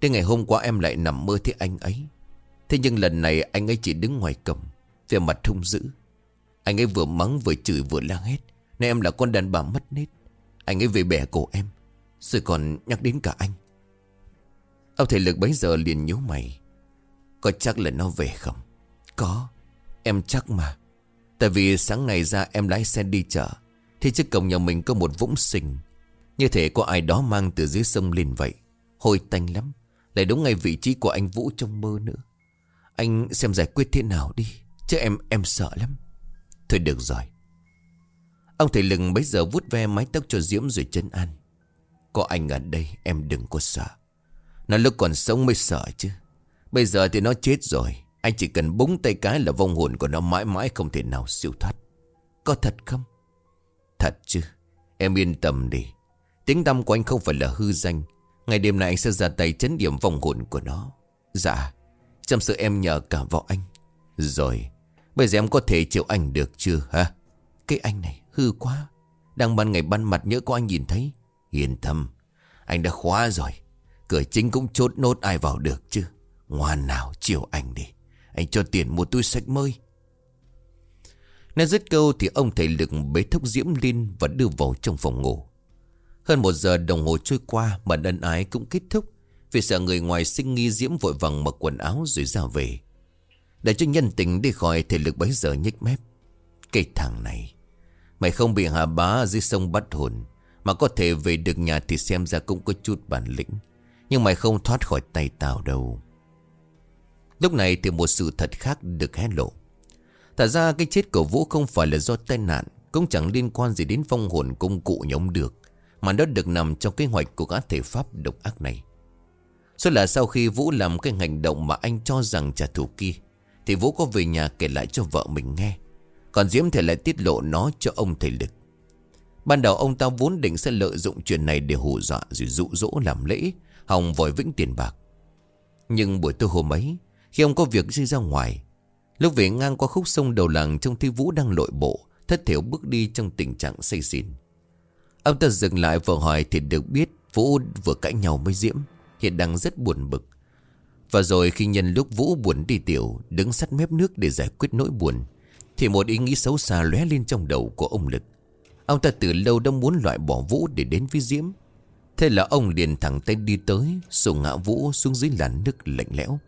Đến ngày hôm qua em lại nằm mơ thấy anh ấy. Thế nhưng lần này anh ấy chỉ đứng ngoài cổng Về mặt hung dữ. Anh ấy vừa mắng vừa chửi vừa la hét, Nên em là con đàn bà mất nết. Anh ấy về bẻ cổ em, Rồi còn nhắc đến cả anh. Ông thầy lực bấy giờ liền nhíu mày. Có chắc là nó về không? Có, Em chắc mà. Tại vì sáng ngày ra em lái xe đi chợ, Thì trước cổng nhà mình có một vũng sình Như thể có ai đó mang từ dưới sông lên vậy. Hôi tanh lắm, Lại đúng ngay vị trí của anh Vũ trong mơ nữa. Anh xem giải quyết thế nào đi, Chứ em em sợ lắm. Thôi được rồi. Ông thầy lừng bấy giờ vút ve mái tóc cho Diễm rồi chân an. Có anh ở đây, em đừng có sợ. Nó lúc còn sống mới sợ chứ. Bây giờ thì nó chết rồi. Anh chỉ cần búng tay cái là vong hồn của nó mãi mãi không thể nào siêu thoát. Có thật không? Thật chứ. Em yên tâm đi. Tiếng tâm của anh không phải là hư danh. Ngày đêm nay anh sẽ ra tay chấn điểm vong hồn của nó. Dạ Trong sự em nhờ cả vào anh. Rồi, Bây giờ em có thể chịu anh được chưa, hả? Cái anh này hư quá. Đang ban ngày ban mặt nhớ có anh nhìn thấy. Yên tâm, Anh đã khóa rồi. Cửa chính cũng chốt nốt ai vào được chứ. Ngoan nào chiều anh đi. Anh cho tiền mua túi sách mới Nói dứt câu thì ông thầy lực bế thốc diễm lên và đưa vào trong phòng ngủ. Hơn một giờ đồng hồ trôi qua mà ân ái cũng kết thúc. Vì sợ người ngoài sinh nghi diễm vội vàng mặc quần áo rồi ra về. Để cho nhân tình đi khỏi thể lực bấy giờ nhích mép. Cái thằng này. Mày không bị hạ bá dưới sông bắt hồn. Mà có thể về được nhà thì xem ra cũng có chút bản lĩnh. Nhưng mày không thoát khỏi tay tao đâu. Lúc này thì một sự thật khác được hé lộ. Thật ra cái chết của Vũ không phải là do tai nạn, Cũng chẳng liên quan gì đến phong hồn công cụ nhóm được, Mà nó được nằm trong kế hoạch của các thể pháp độc ác này. Số là sau khi Vũ làm cái hành động mà anh cho rằng trả thù kia, Thì Vũ có về nhà kể lại cho vợ mình nghe, Còn Diễm thì lại tiết lộ nó cho ông thầy lực. Ban đầu ông ta vốn định sẽ lợi dụng chuyện này để hù dọa rồi dụ dỗ làm lễ, Hòng vòi vĩnh tiền bạc. Nhưng buổi tối hôm ấy khi ông có việc đi ra ngoài, Lúc về ngang qua khúc sông đầu làng Trông thấy Vũ đang lội bộ, Thất thiểu bước đi trong tình trạng say xỉn. Ông ta dừng lại vừa hỏi Thì được biết Vũ vừa cãi nhau với Diễm, Hiện đang rất buồn bực. Và rồi khi nhân lúc Vũ buồn đi tiểu, Đứng sát mép nước để giải quyết nỗi buồn, Thì một ý nghĩ xấu xa lóe lên trong đầu của ông Lực. Ông ta từ lâu đã muốn loại bỏ Vũ để đến với Diễm. Thế là ông liền thẳng tay đi tới Sổ ngã Vũ xuống dưới làn nước lạnh lẽo.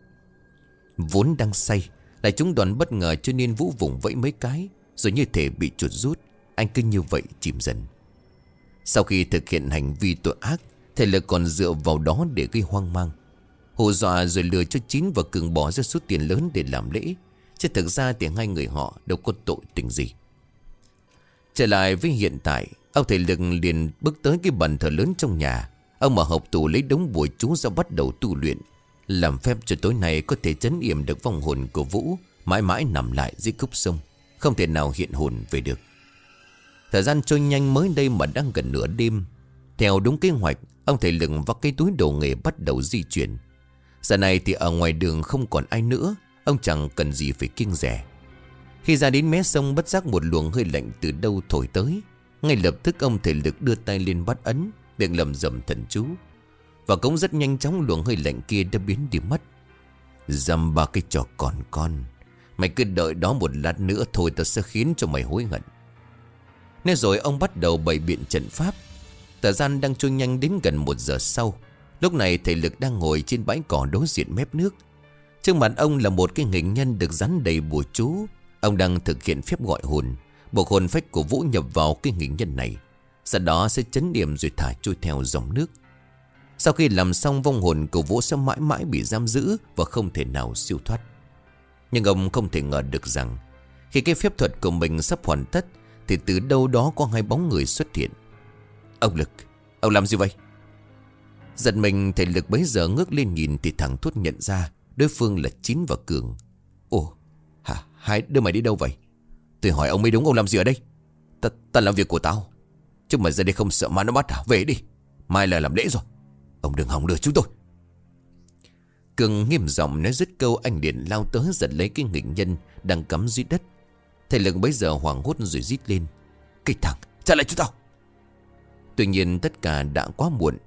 Vốn đang say, lại chúng đoàn bất ngờ cho nên Vũ vùng vẫy mấy cái, Rồi như thể bị chuột rút. Anh cứ như vậy chìm dần. Sau khi thực hiện hành vi tội ác Thầy lực còn dựa vào đó để gây hoang mang. Hồ dọa rồi lừa cho Chín và Cường bỏ ra số tiền lớn để làm lễ. Chứ thực ra thì hai người họ đâu có tội tình gì. Trở lại với hiện tại, Ông thầy lực liền bước tới cái bàn thờ lớn trong nhà. Ông mở hộp tủ lấy đống bùa chú ra bắt đầu tu luyện. Làm phép cho tối nay có thể chấn yểm được vong hồn của Vũ, Mãi mãi nằm lại dưới khúc sông, Không thể nào hiện hồn về được. Thời gian trôi nhanh mới đây mà đang gần nửa đêm, Theo đúng kế hoạch, Ông thầy lừng vác cái túi đồ nghề bắt đầu di chuyển. Giờ này thì ở ngoài đường không còn ai nữa, Ông chẳng cần gì phải kiêng rẻ. Khi ra đến mé sông, bất giác một luồng hơi lạnh từ đâu thổi tới. Ngay lập tức ông thể lực đưa tay lên bắt ấn, Miệng lầm rầm thần chú. Và cũng rất nhanh chóng luồng hơi lạnh kia đã biến đi mất. Dăm ba cái trò còn con. Mày cứ đợi đó một lát nữa thôi ta sẽ khiến cho mày hối hận. Nên rồi ông bắt đầu bày biện trận pháp. Thời gian đang trôi nhanh đến gần một giờ sau. Lúc này thầy lực đang ngồi trên bãi cỏ đối diện mép nước. Trước mặt ông là một cái hình nhân được rắn đầy bùa chú. Ông đang thực hiện phép gọi hồn. Bộ hồn phách của Vũ nhập vào cái hình nhân này. Sau đó sẽ chấn điểm rồi thả trôi theo dòng nước. Sau khi làm xong vong hồn của Vũ sẽ mãi mãi bị giam giữ Và không thể nào siêu thoát. Nhưng ông không thể ngờ được rằng Khi cái phép thuật của mình sắp hoàn tất Thì từ đâu đó có hai bóng người xuất hiện. Ông Lực Ông làm gì vậy? Giật mình thầy Lực bấy giờ ngước lên nhìn Thì thằng thốt nhận ra Đối phương là Chín và Cường. Ồ hả hai đứa mày đi đâu vậy? Tôi hỏi ông mới đúng ông làm gì ở đây? Ta, ta làm việc của tao. Chứ mà ra đây không sợ ma nó bắt à? Về đi Mai là làm lễ rồi. Ông đừng hỏng lừa chúng tôi. Cường nghiêm giọng nói dứt câu Anh điện lao tới giật lấy cái nghịch nhân Đang cắm dưới đất. Thầy lực bấy giờ hoảng hốt rồi rít lên. Cái thằng, trả lại chúng tao. Tuy nhiên tất cả đã quá muộn.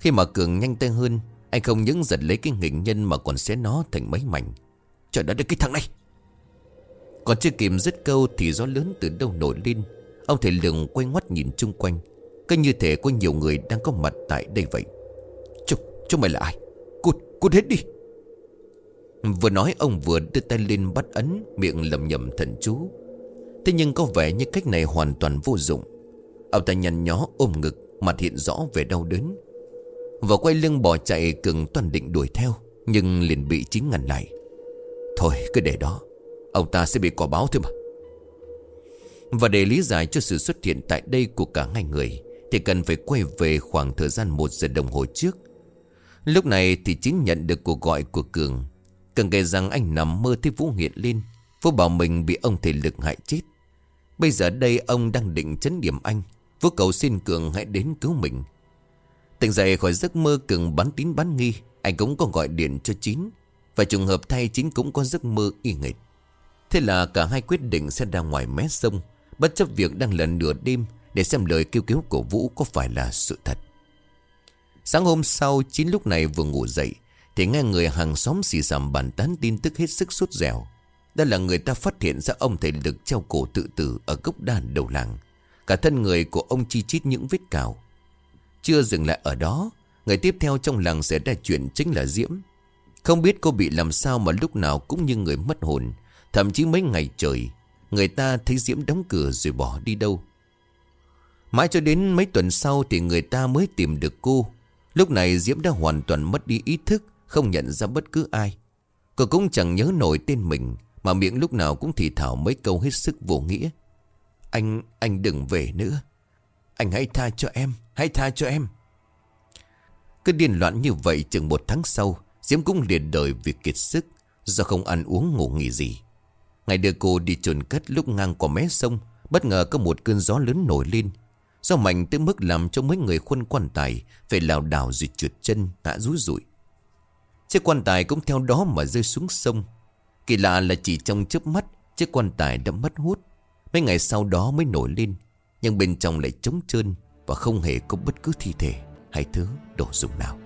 Khi mà Cường nhanh tay hơn, Anh không những giật lấy cái nghịch nhân Mà còn xé nó thành mấy mảnh. Trời đất cái thằng này! Còn chưa kịp dứt câu Thì gió lớn từ đâu nổi lên. Ông thầy lừng quay ngoắt nhìn chung quanh. Cứ như thể có nhiều người đang có mặt tại đây vậy. Chúng, mày là ai? Cút, cút hết đi. Vừa nói ông vừa đưa tay lên bắt ấn Miệng lầm nhầm thần chú. Thế nhưng có vẻ như cách này hoàn toàn vô dụng. Ông ta nhăn nhó ôm ngực Mặt hiện rõ về đau đớn. Và quay lưng bỏ chạy cường toàn định đuổi theo Nhưng liền bị chính ngăn lại. Thôi cứ để đó. Ông ta sẽ bị quả báo thôi mà. Và để lý giải cho sự xuất hiện tại đây của cả hai người Thì cần phải quay về khoảng thời gian một giờ đồng hồ trước Lúc này thì chính nhận được cuộc gọi của Cường. Cường kể rằng anh nằm mơ thấy Vũ hiện lên, Vũ bảo mình bị ông thể lực hại chết. Bây giờ đây ông đang định chấn điểm anh. Vũ cầu xin Cường hãy đến cứu mình. Tỉnh dậy khỏi giấc mơ, Cường bắn tín bắn nghi. Anh cũng có gọi điện cho Chín. Và trùng hợp thay Chín cũng có giấc mơ y nghịch. Thế là cả hai quyết định sẽ ra ngoài mé sông, Bất chấp việc đang lần nửa đêm Để xem lời kêu cứu của Vũ có phải là sự thật. Sáng hôm sau, Chín lúc này vừa ngủ dậy, Thì nghe người hàng xóm xì xầm bàn tán tin tức hết sức sốt dẻo. Đó là người ta phát hiện ra ông thầy lực treo cổ tự tử Ở gốc đàn đầu làng. Cả thân người của ông chi chít những vết cào. Chưa dừng lại ở đó, Người tiếp theo trong làng sẽ ra chuyện chính là Diễm. Không biết cô bị làm sao mà lúc nào cũng như người mất hồn, Thậm chí mấy ngày trời, Người ta thấy Diễm đóng cửa rồi bỏ đi đâu. Mãi cho đến mấy tuần sau thì người ta mới tìm được cô. Lúc này Diễm đã hoàn toàn mất đi ý thức Không nhận ra bất cứ ai. Cô cũng chẳng nhớ nổi tên mình Mà miệng lúc nào cũng thì thảo mấy câu hết sức vô nghĩa. Anh, anh đừng về nữa. Anh hãy tha cho em Hãy tha cho em. Cứ điên loạn như vậy chừng một tháng sau Diễm cũng liền đời vì kiệt sức Do không ăn uống ngủ nghỉ gì. Ngày đưa cô đi chuồn cất lúc ngang qua mé sông Bất ngờ có một cơn gió lớn nổi lên Do mạnh tới mức làm cho mấy người khuân quan tài Phải lảo đảo rồi trượt chân ngã rúi rụi? Chiếc quan tài cũng theo đó mà rơi xuống sông. Kỳ lạ là chỉ trong chớp mắt, Chiếc quan tài đã mất hút. Mấy ngày sau đó mới nổi lên, Nhưng bên trong lại trống trơn Và không hề có bất cứ thi thể Hay thứ đồ dùng nào.